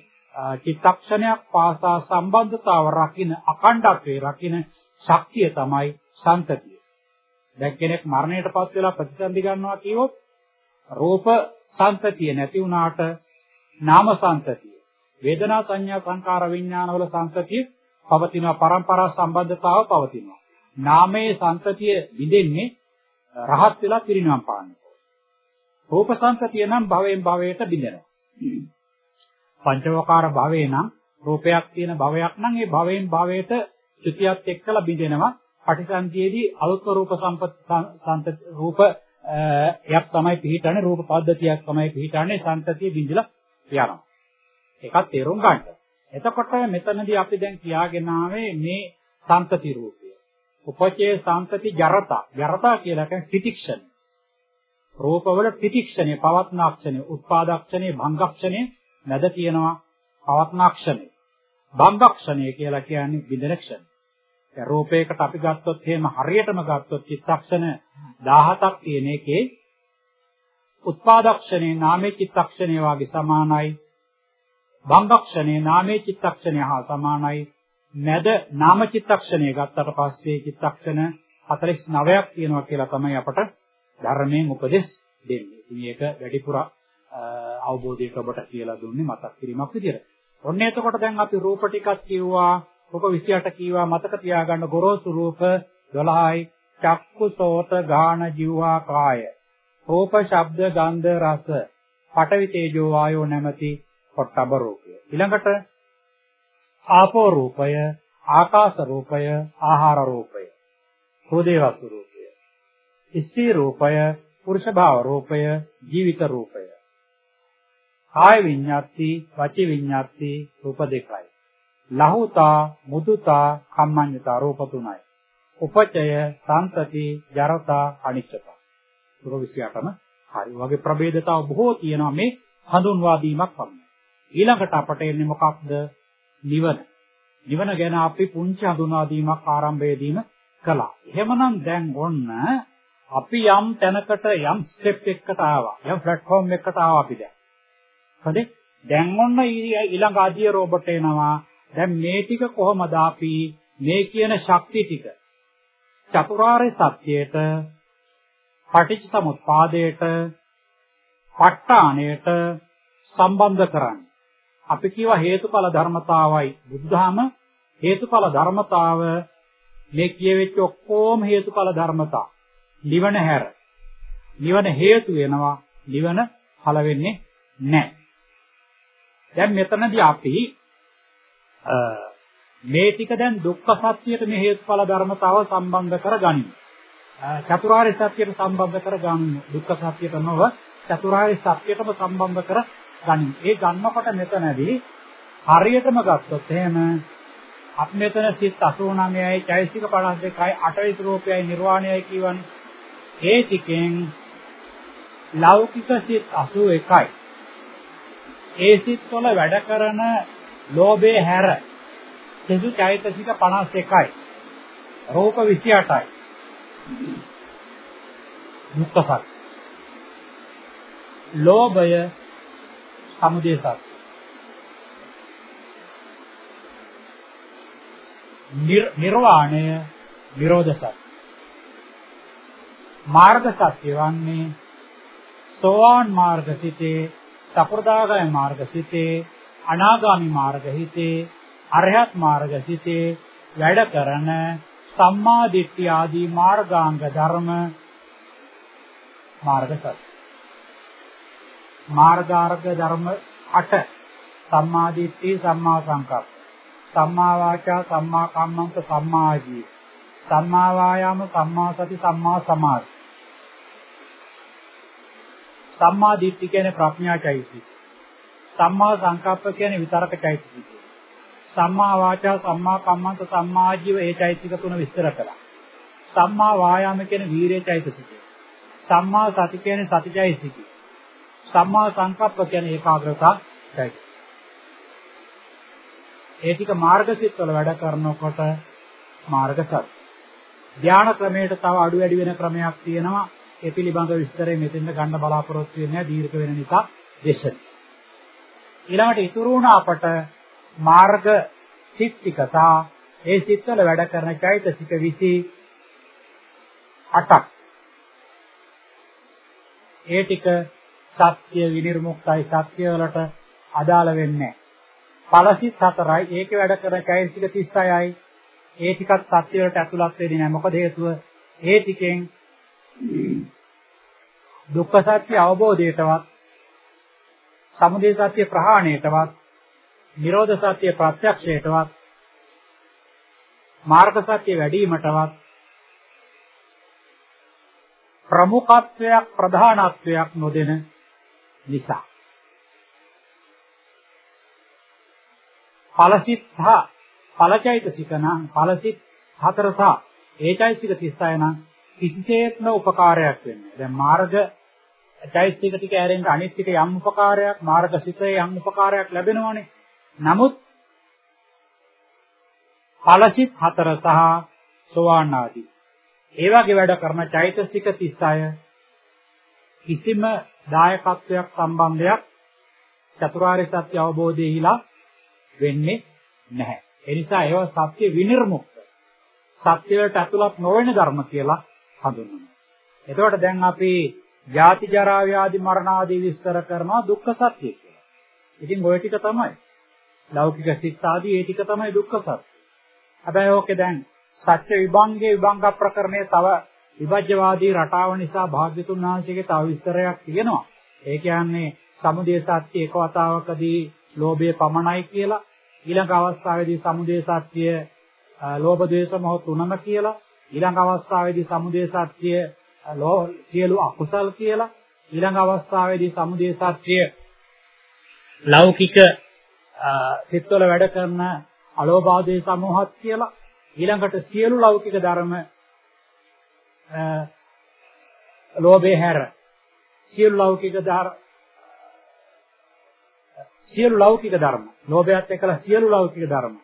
චිත්තක්ෂණයක් පාසා සම්බන්ධතාව රකින්න අකණ්ඩත්වයේ රකින්න ශක්තිය තමයි සන්තතිය. දැන් කෙනෙක් මරණයටපත් වෙලා ප්‍රතිසන්දි ගන්නවා කියවොත් රූප සංතතිය නැති වුණාට නාම සංතතිය වේදනා සංඥා සංකාර විඥාන වල සංතතිය පවතිනවා પરම්පරා සම්බන්ධතාව පවතිනවා නාමයේ සංතතිය විදෙන්නේ රහත් වෙලා පිරිනවම් පාන්නේ රූප සංතතිය නම් භවයෙන් භවයට බිඳෙනවා පංචවකාර භවේ නම් රූපයක් තියෙන භවයක් නම් ඒ භවයෙන් භවයට ත්‍ෘතියත් එක්කලා බිඳෙනවා පටිසන්ධියේදී අල්ප රූප සම්පත් රූප යක් තමයි පිළිටන්නේ රූප පද්ධතියක් තමයි පිළිටන්නේ සම්තතිය බිඳිලා යනවා. ඒකත් තේරුම් ගන්න. එතකොට මෙතනදී අපි දැන් කියාගෙන ආවේ මේ සම්තති රූපය. උපචේ සම්තති ජරතා. ජරතා කියලා කියන්නේ පිටික්ෂණ. රූපවල පිටික්ෂණේ පවත්නාක්ෂණේ උත්පාදක්ෂණේ භංගක්ෂණේ නැද කියනවා පවත්නාක්ෂණේ. භංගක්ෂණේ කියලා කියන්නේ බිඳන ක්ෂණේ. දැන් රූපයකට අපි ගත්තොත් එහෙම හරියටම ගත්තොත් චිත්තක්ෂණ 17ක් තියෙන එකේ උත්පාදක්ෂණේ නාමේ චිත්තක්ෂණේ වාගේ සමානයි භංගක්ෂණේ නාමේ චිත්තක්ෂණය හා සමානයි නැද නාම චිත්තක්ෂණය ගත්තට පස්සේ චිත්තක්ෂණ 49ක් තියෙනවා කියලා තමයි අපට ධර්මයෙන් උපදෙස් දෙන්නේ. ඉතින් මේක වැඩිපුර අවබෝධයක ඔබට කියලා දුන්නේ මතක් කිරීමක් විදියට. ඔන්න එතකොට දැන් අපි රූප ටිකක් කිව්වා ඔබ 28 කීවා මතක තියාගන්න ගොරෝසු රූප 12යි චක්කු සෝත ගාන ජීවා කාය රූප ශබ්ද ගන්ධ රස පඨවි තේජෝ වායෝ නැමැති පොට්ටබ රූපය ඊළඟට ආපෝ රූපය, ආකාශ රූපය, ආහාර රූපය, හෘදේ වස්තු රූපය, ස්ත්‍රී රූපය, පුරුෂ භාව රූපය, ජීවිත රූපය. කාය විඤ්ඤාති, වචි විඤ්ඤාති රූප දෙකයි. ලහුතා, මුදුතා, කම්මඤ්ඤතා රූප තුනයි. උපචය, සම්තති, ජරතා, අනිච්චතා. රූප 28ම හරි. වගේ ප්‍රභේදතාව බොහෝ තියෙනවා මේ හඳුන්වා දීමක් පමණයි. ඊළඟට අපට එන්නේ මොකක්ද? නිවන. නිවන ගැන අපි පුංචි හඳුනා දීමක් ආරම්භයේදීම කළා. එහෙමනම් දැන් ඔන්න අපි යම් තැනකට යම් ස්ටෙප් එකකට ආවා. යම් ප්ලැට්ෆෝම් එකකට ආවා අපි දැන්. හරි? දැන් ඔන්න ඊළඟ ආදිය රෝබෝට් එනවා. දැන් මේ ටික කොහොමද අපි මේ කියන ශක්ති ටික චතුරාර්ය සත්‍යයට පටිච්ච සමුප්පාදයට ප ဋ ාණයට සම්බන්ධ කරන්නේ. අපි කියවා හේතුඵල ධර්මතාවයි බුද්ධහම හේතුඵල ධර්මතාව මේ කියවෙච්ච ඔක්කොම හේතුඵල ධර්මතා. නිවන හැර. නිවන හේතු වෙනවා නිවන ඵල වෙන්නේ නැහැ. දැන් මෙතනදී අපි මේ ටික දැන් දුක්ඛ සත්‍යයට මේ හේතුඵල ධර්මතාව සම්බන්ධ කරගනිමු. චතුරාර්ය සත්‍යයට සම්බන්ධ කරගනිමු. දුක්ඛ සත්‍යයට නොව චතුරාර්ය සත්‍යයටම සම්බන්ධ කරගනිමු. ඒ ගන්නකොට මෙතනදී හරියටම ගත්තොත් එහෙම අපි මෙතන සිත් 89යි, චෛසික 52යි, 8 රූපයයි, නිර්වාණයයි කියවනේ. ඒ ටිකෙන් ලෞකික සිත් 81යි. ඒ සිත් වල වැඩ කරන ලෝභය හැර සෙසු චෛතසික 51යි. රූප 28යි. දුක්ඛ සත්‍ය. ලෝභය සමුදය සත්‍ය. නිර්වාණය නිරෝධ සත්‍ය. මාර්ග සත්‍ය වන්නේ සෝවාන් මාර්ග සිතේ, සකෘදාගාමී මාර්ග සිතේ, අනාගාමී මාර්ග හිතේ, අරහත් මාර්ග සිතේ වැඩ කරන සම්මා දිට්ඨිය ආදී මාර්ගාංග ධර්ම මාර්ග සත්‍ය. මාර්ගාර්ග ධර්ම 8 සම්මා දිට්ඨි සම්මා සංකප්ප. සම්මා වාචා සම්මා කම්මන්ත සම්මා ආජීව. සම්මා වායාම සම්මා සති සම්මා සමාධි. සම්මා දිට්ඨි කියන්නේ ප්‍රඥා චෛතසික. සම්මා සංකප්ප කියන්නේ විතරක චෛතසික. සම්මා වාචා සම්මා කම්මන්ත සම්මා ආජීව ඒ චෛතසික තුන විස්තර කළා. සම්මා වායාම කියන්නේ වීරිය චෛතසික සම්මා සති කියන්නේ සති චෛතසික සම්මා සංකප්ප කියන්නේ ඒකාග්‍රතාව චෛතසික ඒ ටික මාර්ගසිත වල වැඩ කරනකොට මාර්ග සත්‍ය. ධානා ක්‍රමයට තව අඩු වැඩි වෙන ක්‍රමයක් තියෙනවා. ඒ පිළිබඳ විස්තරය මෙතෙන්ද ගන්න බලාපොරොත්තු වෙන්නේ දීර්ඝ වෙන නිසා දේශන. ඊළඟට ඉතුරු වුණ අපට මාර්ග සිත් ටික සහ ඒ සිත් වල වැඩ කරන චෛතසික 28ක්. ඒ ටික සත්‍ය විනිර්මුක්තයි. සත්‍ය වලට අදාළ වෙන්නේ නැහැ. ඵලසිත හතරයි ඒකේ වැඩ කරන චෛතසික 36යි ඒ ටිකත් සත්‍ය වලට ඇතුළත් වෙන්නේ නැහැ. මොකද හේතුව? ඒ ටිකෙන් දුක්ඛ සත්‍ය අවබෝධයටවත් සමුදය සත්‍ය ප්‍රහාණයටවත් නිරෝධ සත්‍ය ප්‍රත්‍යක්ෂයටවත් මාර්ග සත්‍ය වැඩිවීමටවත් ප්‍රමුඛත්වයක් ප්‍රධානත්වයක් නොදෙන නිසා ඵලසිත සහ ඵලචෛතසික නම් ඵලසිත හතර සහ ඒචෛතසික 36 නම් කිසිසේත්ම උපකාරයක් වෙන්නේ. දැන් මාර්ග චෛතසික ටික ඇරෙන්න අනිත් ටික යම් උපකාරයක් මාර්ග සිතේ යම් උපකාරයක් ලැබෙනවනේ. නමුත් ඵලසිත හතර සහ සෝවාන් ආදී ඒ වගේ වැඩ කරන චෛතසික 36 කිසිම දායකත්වයක් සම්බන්ධයක් චතුරාර්ය සත්‍ය අවබෝධයේහිලා වෙන්නේ නැහැ. ඒ නිසා ඒවා සත්‍ය විනිර්මුක්ත. සත්‍යයට ඇතුළත් නොවන ධර්ම කියලා හඳුන්වනවා. එතකොට දැන් අපි ජාති ජරා ව්‍යාධි මරණ ආදී විස්තර කරනවා දුක්ඛ සත්‍ය කියලා. ඉතින් ওই ටික තමයි. ලෞකික සිත් ආදී ඒ ටික තමයි දුක්ඛ සත්‍ය. හැබැයි ඕකේ දැන් සත්‍ය විභංගයේ විභංග ප්‍රකරණයේ තව විභජ්‍යවාදී රටාව නිසා භාග්‍යතුන් වහන්සේගේ තව විස්තරයක් තියෙනවා. ඒ කියන්නේ සමුදය සත්‍ය එක වතාවකදී ලෝභය පමණයි කියලා ඊළඟ අවස්ථාවේදී සමුදය සත්‍ය ලෝභ ද්වේෂ මොහ තුනම කියලා ඊළඟ අවස්ථාවේදී සමුදය සත්‍ය සියලු අකුසල් කියලා ඊළඟ අවස්ථාවේදී සමුදය සත්‍ය ලෞකික සිත්වල වැඩ කරන අලෝභාදේ සමෝහත් කියලා ඊළඟට සියලු ලෞකික ධර්ම ලෝභේ හැර සියලු ලෞකික ධර්ම සියලු ලෞකික ධර්ම ලෝභයත් එක්කලා සියලු ලෞකික ධර්ම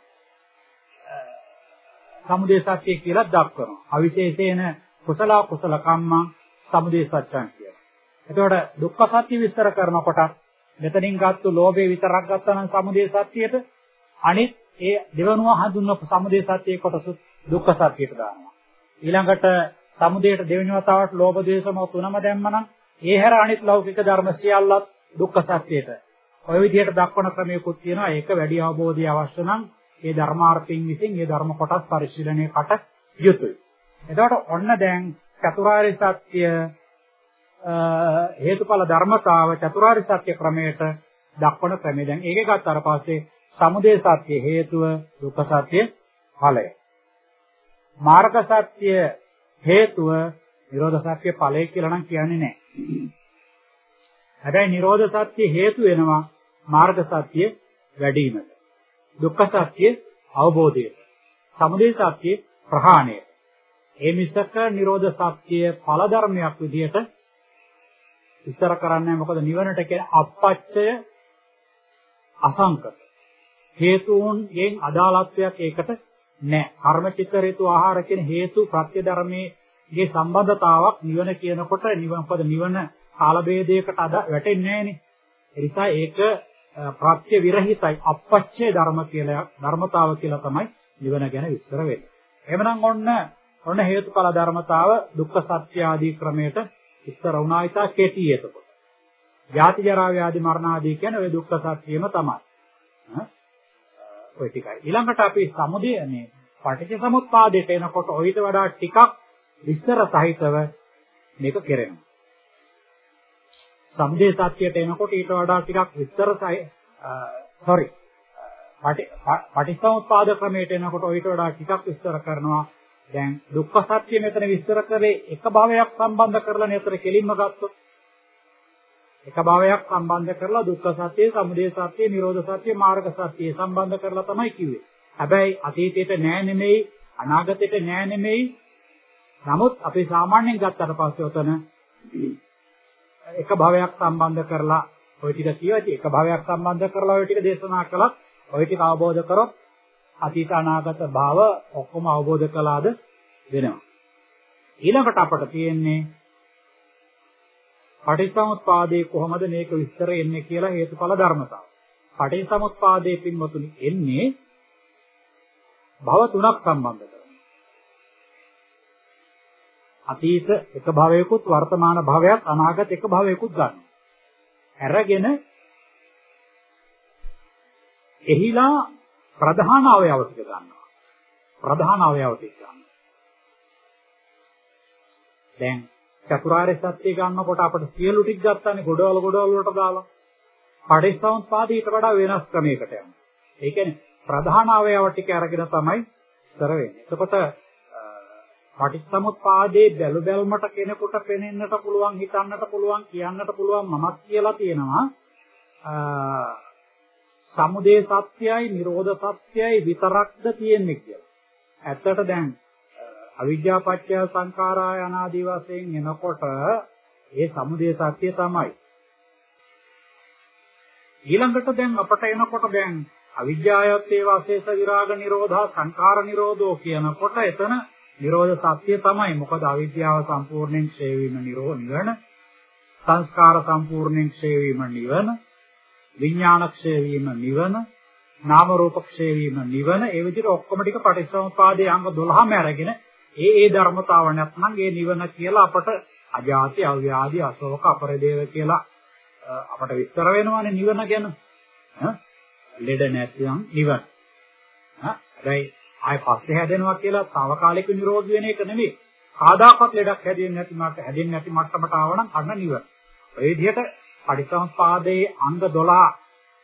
සමුදේ සත්‍ය කියලා දක්වනවා. අවිශේෂේන කුසල කුසල කම්මං සමුදේ සත්‍යං කියලා. එතකොට දුක්ඛ සත්‍ය විස්තර කරනකොට මෙතනින් ගත්තු ලෝභය විතරක් ගත්තා නම් සමුදේ සත්‍යයට අනිත් ඒ දෙවනුව හඳුන්වපු සමුදේ සත්‍යයේ කොටස දුක්ඛ සත්‍යයට දානවා. ඊළඟට සමුදේට දෙවෙනි වතාවට ලෝභ දේශ මොහ තුනම දැම්මනම් ඒ හැර අනිත් ලෞකික ධර්ම සියල්ලත් දුක්ඛ සත්‍යයට. ඔය විදිහට දක්වන ක්‍රමයකුත් තියෙනවා. ඒක වැඩි අවබෝධය අවශ්‍ය නම් ඒ ධර්මාර්ථයෙන් විසින් ඒ ධර්ම කොටස් පරිශීලනය කට යුතුයි. එතකොට ඔන්න දැන් චතුරාර්ය සත්‍ය හේතුඵල ධර්මතාව චතුරාර්ය සත්‍ය ක්‍රමයට දක්වන ක්‍රමය. දැන් ඒකේ ගත්තාට පස්සේ සමුදය සත්‍ය හේතුව දුක්ඛ සත්‍ය ඵලය. මාර්ග සත්‍ය හේතුව නිරෝධ සත්‍ය ඵලය කියලා නම් කියන්නේ නැහැ. හැබැයි නිරෝධ සත්‍ය හේතු වෙනවා මාර්ග සත්‍ය වැඩිවීමට. දුක්ඛ සත්‍ය අවබෝධයට. සමුදය සත්‍ය ප්‍රහාණයට. ඒ මිසක නිරෝධ සත්‍ය ඵල ධර්මයක් විදිහට විස්තර කරන්නේ මොකද නිවනට කියන්නේ අපච්චය අසංකත හේතුන්ගෙන් අදාළත්වයක් ඒකට නැහැ. කර්ම චිත්ත හේතු ආහාර කියන හේතු ප්‍රත්‍ය ධර්මයේගේ සම්බන්ධතාවක් නිවන කියනකොට නිවන පද නිවන කාල ભેදයකට අද වැටෙන්නේ නැහනේ. ඒ නිසා ඒක ප්‍රත්‍ය විරහිතයි අපච්චේ ධර්ම කියලා ධර්මතාව කියලා තමයි නිවන ගැන විස්තර වෙන්නේ. එහෙමනම් ඔන්න ඔන්න හේතුඵල ධර්මතාව දුක්ඛ සත්‍ය ආදී ක්‍රමයට ඉස්සර වුණා ඉතා කෙටි එතකොට. ජාති ජරා ව්‍යාධි මරණ ආදී කියන ওই දුක්ඛ සත්‍යෙම තමයි. ඔය ටිකයි. ඊළඟට අපි සමුදය මේ පටිච්ච සමුප්පාදයට එනකොට ඔయిత වඩා ටිකක් විස්තර සහිතව මේක කෙරෙනවා. සමුදය සත්‍යයට එනකොට ඊට වඩා ටිකක් විස්තර sorry පටිච්චසමුප්පාද ක්‍රමයට එනකොට ඊට වඩා ටිකක් විස්තර කරනවා දැන් දුක්ඛ සත්‍ය මෙතන විස්තර කරේ එක භාවයක් සම්බන්ධ කරලා නේතර කෙලින්ම ගත්තොත් එක භවයක් සම්බන්ධ කරලා දුක්ඛ සත්‍ය, සමුදය සත්‍ය, නිරෝධ සත්‍ය, මාර්ග සත්‍ය සම්බන්ධ කරලා තමයි කිව්වේ. හැබැයි අතීතයට නෑ නෙමෙයි, අනාගතයට නෑ නෙමෙයි. නමුත් අපි සාමාන්‍යයෙන් ගත්තට පස්සේ උතන එක භවයක් සම්බන්ධ කරලා ඔය ටික කියවති එක භවයක් සම්බන්ධ කරලා ඔය ටික දේශනා කළත් ඔය ටික අවබෝධ කරොත් අතීත අනාගත භව ඔක්කොම අවබෝධ කළාද වෙනවා. ඊළඟට අපට තියෙන්නේ පටිච්චසමුප්පාදේ කොහොමද මේක විස්තර එන්නේ කියලා හේතුඵල ධර්මතාව. පටිච්චසමුප්පාදේ පින්වතුනි එන්නේ භව තුනක් සම්බන්ධ කරගෙන. අතීත එක භවයකුත් වර්තමාන භවයක් අනාගත එක භවයකුත් ගන්නවා. අරගෙන එහිලා ප්‍රධාන අවයව ටික ගන්නවා. ප්‍රධාන අවයව ටික ගන්නවා. දැන් චතුරාර්ය සත්‍ය ගන්නකොට අපිට සියලු ටික ගත්තානේ ගොඩවල ගොඩවල වලට දාලා. පටිච්චසමුප්පාද ඊට වඩා වෙනස් ක්‍රමයකට යනවා. ඒ කියන්නේ ප්‍රධාන අවයව ටික අරගෙන තමයි ඉස්සර වෙන්නේ. එතකොට පටිච්චසමුප්පාදේ බැලු බැලමට කෙනෙකුට පෙනෙන්නට පුළුවන් හිතන්නට පුළුවන් කියන්නට පුළුවන් මමත් කියලා තියෙනවා. සමුදේ සත්‍යයි නිරෝධ සත්‍යයි විතරක්ද තියෙන්නේ කියලා. ඇත්තට දැන් අවිද්‍යා පත්‍ය සංඛාරාය අනාදී වශයෙන් එනකොට ඒ සමුදය සත්‍ය තමයි. ඊළඟට දැන් අපට එනකොට දැන් අවිද්‍යාවත් ඒ වාසේස විරාග නිරෝධා සංඛාර නිරෝධෝ කියනකොට එතන නිරෝධ සත්‍ය තමයි. මොකද අවිද්‍යාව සම්පූර්ණයෙන් ක්ෂය වීම නිවන. සංස්කාර සම්පූර්ණයෙන් ක්ෂය වීම නිවන. විඥාන ක්ෂය වීම නිවන. නාම රූප ක්ෂය වීම නිවන. ඒ විදිහට ඔක්කොම ටික පටිච්චසමුපාදයේ අංග 12ම අරගෙන ඒ ඒ ධර්මතාව නැත්නම් ඒ නිවන කියලා අපට අජාති අව්‍යාධි අශෝක අපරදේව කියලා අපට විස්තර වෙනවානේ නිවන ගැන. ලෙඩ නැත්නම් නිවන. හැබැයි ආය පස්සේ හැදෙනවා කියලා తాවකාලික නිරෝධ වෙන එක නෙමෙයි. ආදාපත් ලෙඩක් හැදෙන්නේ නැති මාක හැදෙන්නේ නැති මට්ටමට ආවනම් අන්න නිවන. ඒ විදිහට පටිසම්පාදයේ අංග 12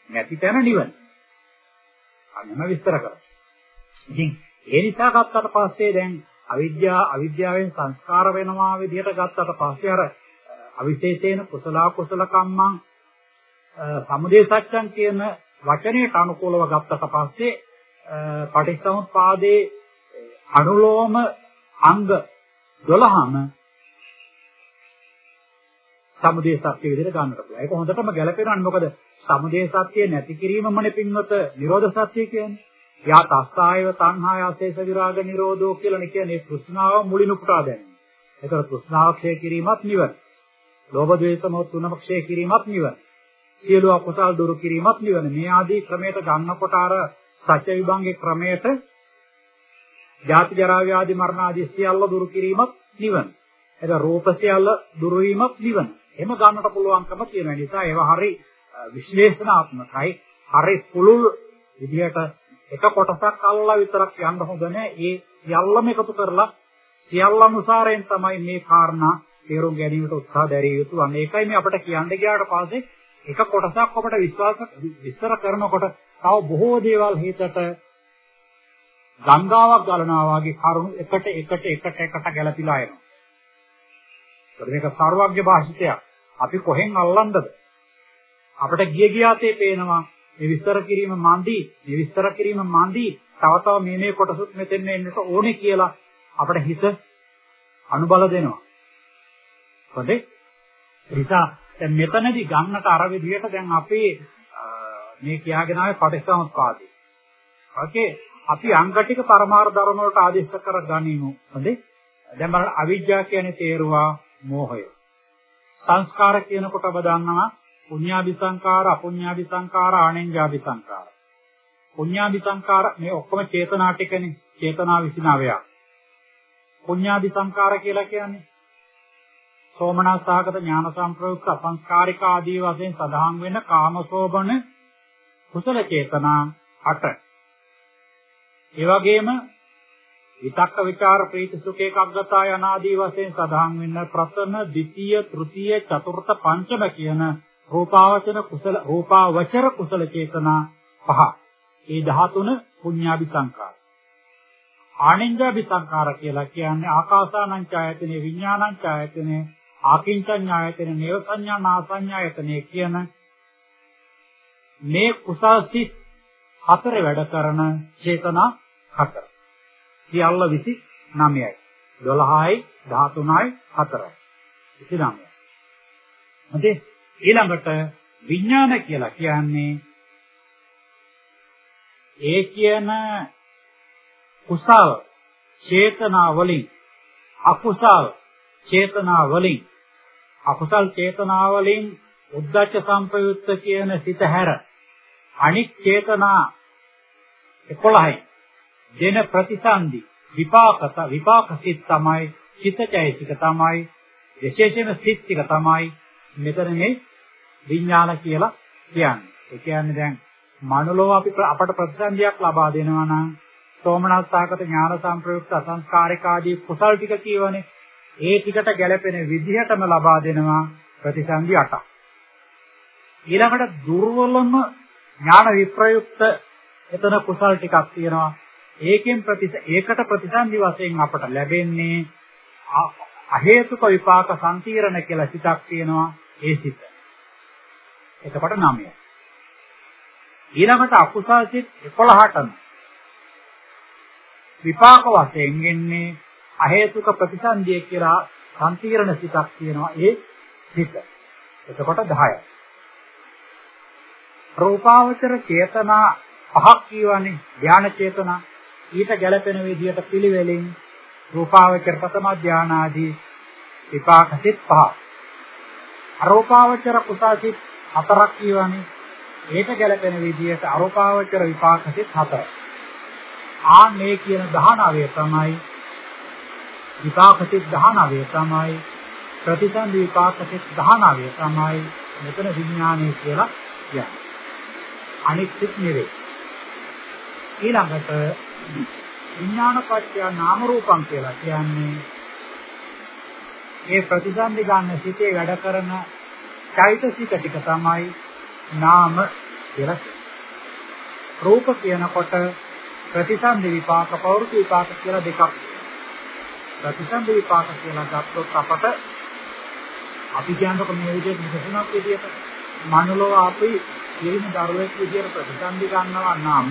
නැති තැන නිවන. අන්නම විස්තර කරා. ඉතින් ඒ නිසා ගත්තට පස්සේ දැන් අවිද්‍යාව අවිද්‍යාවෙන් සංස්කාර වෙනවා විදිහට ගත්තට පස්සේ අර අවිශේෂේන කුසල කුසල කම්මං සමුදේ සත්‍යං කියන වචනයට අනුකූලව ගත්තට පස්සේ පටිච්චසමුප්පාදේ අනුලෝම අංග 12ම සමුදේ සත්‍ය විදිහට ගන්නට පුළුවන්. ඒක හොඳටම ගැලපෙනවනේ මොකද සමුදේ සත්‍ය නැති කිරීමමනේ පින්වත නිරෝධ සත්‍ය කියන්නේ. යා තස්සායව තණ්හාය අශේෂ විරාග නිරෝධෝ කියලානේ කියන්නේ තෘෂ්ණාව මුලින් උපුටා ගැනීම. ඒතර තෘෂ්ණාව ක්ෂය කිරීමත් නිවන. ලෝභ ද්වේෂ මොහ තුනම ක්ෂය කිරීමත් නිවන. සියලු අකුසල් දුරු කිරීමත් නිවන. මේ ආදී ක්‍රමයට ගන්නකොට අර සත්‍ය විභංගේ ක්‍රමයට ජාති ජරා ව්‍යාධි මරණ ආදී සියල්ල දුරු කිරීමත් නිවන. ඒක රූප සියල්ල දුරු වීමත් නිවන. එහෙම ගන්නට පුළුවන්කම තියෙන නිසා ඒවා හරි විශ්ලේෂණාත්මකයි. හරි පුළුල් විදිහට එක කොටසක් අල්ලලා විතරක් යන්න හොඳ නැහැ. ඒ සියල්ලම එකතු කරලා සියල්ල අනුසාරයෙන් තමයි මේ කාරණා තේරුම් ගැනීමට උත්සාහ දැරිය යුතු වන්නේ. ඒකයි මේ අපිට කියන්න ගියාට පස්සේ එක කොටසක් අපිට විශ්වාස විස්තර කරනකොට තව බොහෝ දේවල් හිතට ගංගාවක් ගලනවා වගේ කරුණු එකට එකට එකට එකට ගැලපිලා එනවා. මේක සර්වඥ භාෂිතයක්. අපි කොහෙන් අල්ලන්නද? අපිට ගිය ගියාතේ පේනවා මේ විස්තර කිරීම මන්දි, මේ විස්තර කිරීම මන්දි, තව තව මේ මේ කොටසුත් මෙතෙන් එන්නට ඕනේ කියලා අපිට හිත අනුබල දෙනවා. හොඳේ? නිසා දැන් මෙතනදී ගන්නට අර විදිහට දැන් අපි මේ කියාගෙන ආවේ පටිච්චසමුප්පාදේ. ඕකේ අපි අංග ටික පරමාර්ථ ධර්ම වලට ආදේශ කර ගනිමු. හොඳේ? දැන් බලන්න අවිජ්ජා කියන්නේ තේරුවා මෝහය. සංස්කාර කියනකොට ඔබ දන්නවා පුඤ්ඤාභි සංකාර, අපුඤ්ඤාභි සංකාර, ආනෙන්ජාභි සංකාර. පුඤ්ඤාභි සංකාර මේ ඔක්කොම චේතනා ටිකනේ. චේතනා 29ක්. පුඤ්ඤාභි සංකාර කියලා කියන්නේ සෝමනස්සාගත ඥාන සම්ප්‍රයුක්ත අසංස්කාරික ආදී වශයෙන් සඳහන් වෙන කාමසෝබන කුසල චේතනා 8. ඒ වගේම විතක්ක ਵਿਚාර ප්‍රීති සුඛ ඒකග්ගතාය අනාදී වශයෙන් සඳහන් වෙන ප්‍රථම, ද්විතීය, තෘතීය, චතුර්ථ, පංචම කියන රූපාවචර කුසල රූපාවචර කුසල චේතනා පහ. ඒ 13 පුඤ්ඤාභි සංකාර. ආනෙන්ජාභි සංකාර කියලා කියන්නේ ආකාසානං ඡායතනේ විඥානං ඡායතනේ ආකින්චඤ්ඤායතනේ නේව සංඥා නාසඤ්ඤායතනේ කියන මේ කුසල්සිත හතර වැඩ කරන චේතනා හතර. සියල්ල 29යි. 12යි 13යි 4යි. 29යි. හරි ඊළඟට විඥාන කියලා කියන්නේ ඒ කියන කුසල් චේතනා වලින් අකුසල් චේතනා වලින් අකුසල් චේතනා වලින් උද්දච්ච සංපයුක්ත කියන සිත හැර අනික් චේතනා 11යි දෙන ප්‍රතිසන්දි විපාකත විපාක සිත් තමයි චිත්තචෛසික තමයි විශේෂයෙන්ම සිත් ටික තමයි මෙතන මේ විඥාන කියලා කියන්නේ. ඒ කියන්නේ දැන් මනෝලෝ අපි අපට ප්‍රතිසන්දියක් ලබා දෙනවා නම් සෝමනස්සාගත ඥාන සංප්‍රයුක්ත අසංස්කාරික ආදී කුසල් ටික කියවනේ. ඒ ටිකට ගැළපෙන විදිහටම ලබා දෙනවා ප්‍රතිසන්දි 8ක්. ඊළඟට දුර්වලම ඥාන විප්‍රයුක්ත එතන කුසල් ටිකක් තියෙනවා. ඒකෙන් ප්‍රතිස ඒකට ප්‍රතිසන්දි වශයෙන් අපට ලැබෙන්නේ අහේතුක විපාක සංකීර්ණ කියලා සිතක් තියෙනවා ඒ සිත. එතකොට 9යි. ඊළඟට අකුසල් සිත් 11ටම විපාක වශයෙන් එන්නේ අහේතුක ප්‍රතිසන්දිය කියලා සංකීර්ණ සිතක් තියෙනවා ඒ සිත. එතකොට 10යි. රූපාවචර චේතනා පහක් කියවනේ ධාන චේතනා ඊට ගැළපෙන විදිහට පිළිවෙලින් රූපාවචර ප්‍රථම ධාන ආදී විපාක සිත් පහ අරූපාවචර කුසාසිත හතරක් කියවනේ. ඒට ගැළපෙන විදිහට අරූපාවචර විපාක සිත් හතර. ආ මේ කියන 19 තමයි. විපාක සිත් 19 තමයි. ප්‍රතිසන්දි විපාක සිත් 19 තමයි. මෙතන විඥානය කියලා කියන්නේ. අනිත් සිත් නෙවෙයි ඊළඟට විඥානපත්‍ය නාම රූපං කියලා කියන්නේ මේ ප්‍රතිසන්දි ගන්න සිතේ වැඩ කරන චෛතසික ටික තමයි නාම කියලා රූප කියනකොට ප්‍රතිසන්දි විපාක පෞරුෂ විපාක කියලා දෙකක්. ප්‍රතිසන්දි විපාක කියලා ගත්තොත් අපට අපි කියනකොට මේ විදිහට විශේෂණක් විදිහට මනුලෝ අපි කිරිම දරුවෙක් විදිහට ප්‍රතිසන්දි ගන්නවා නම්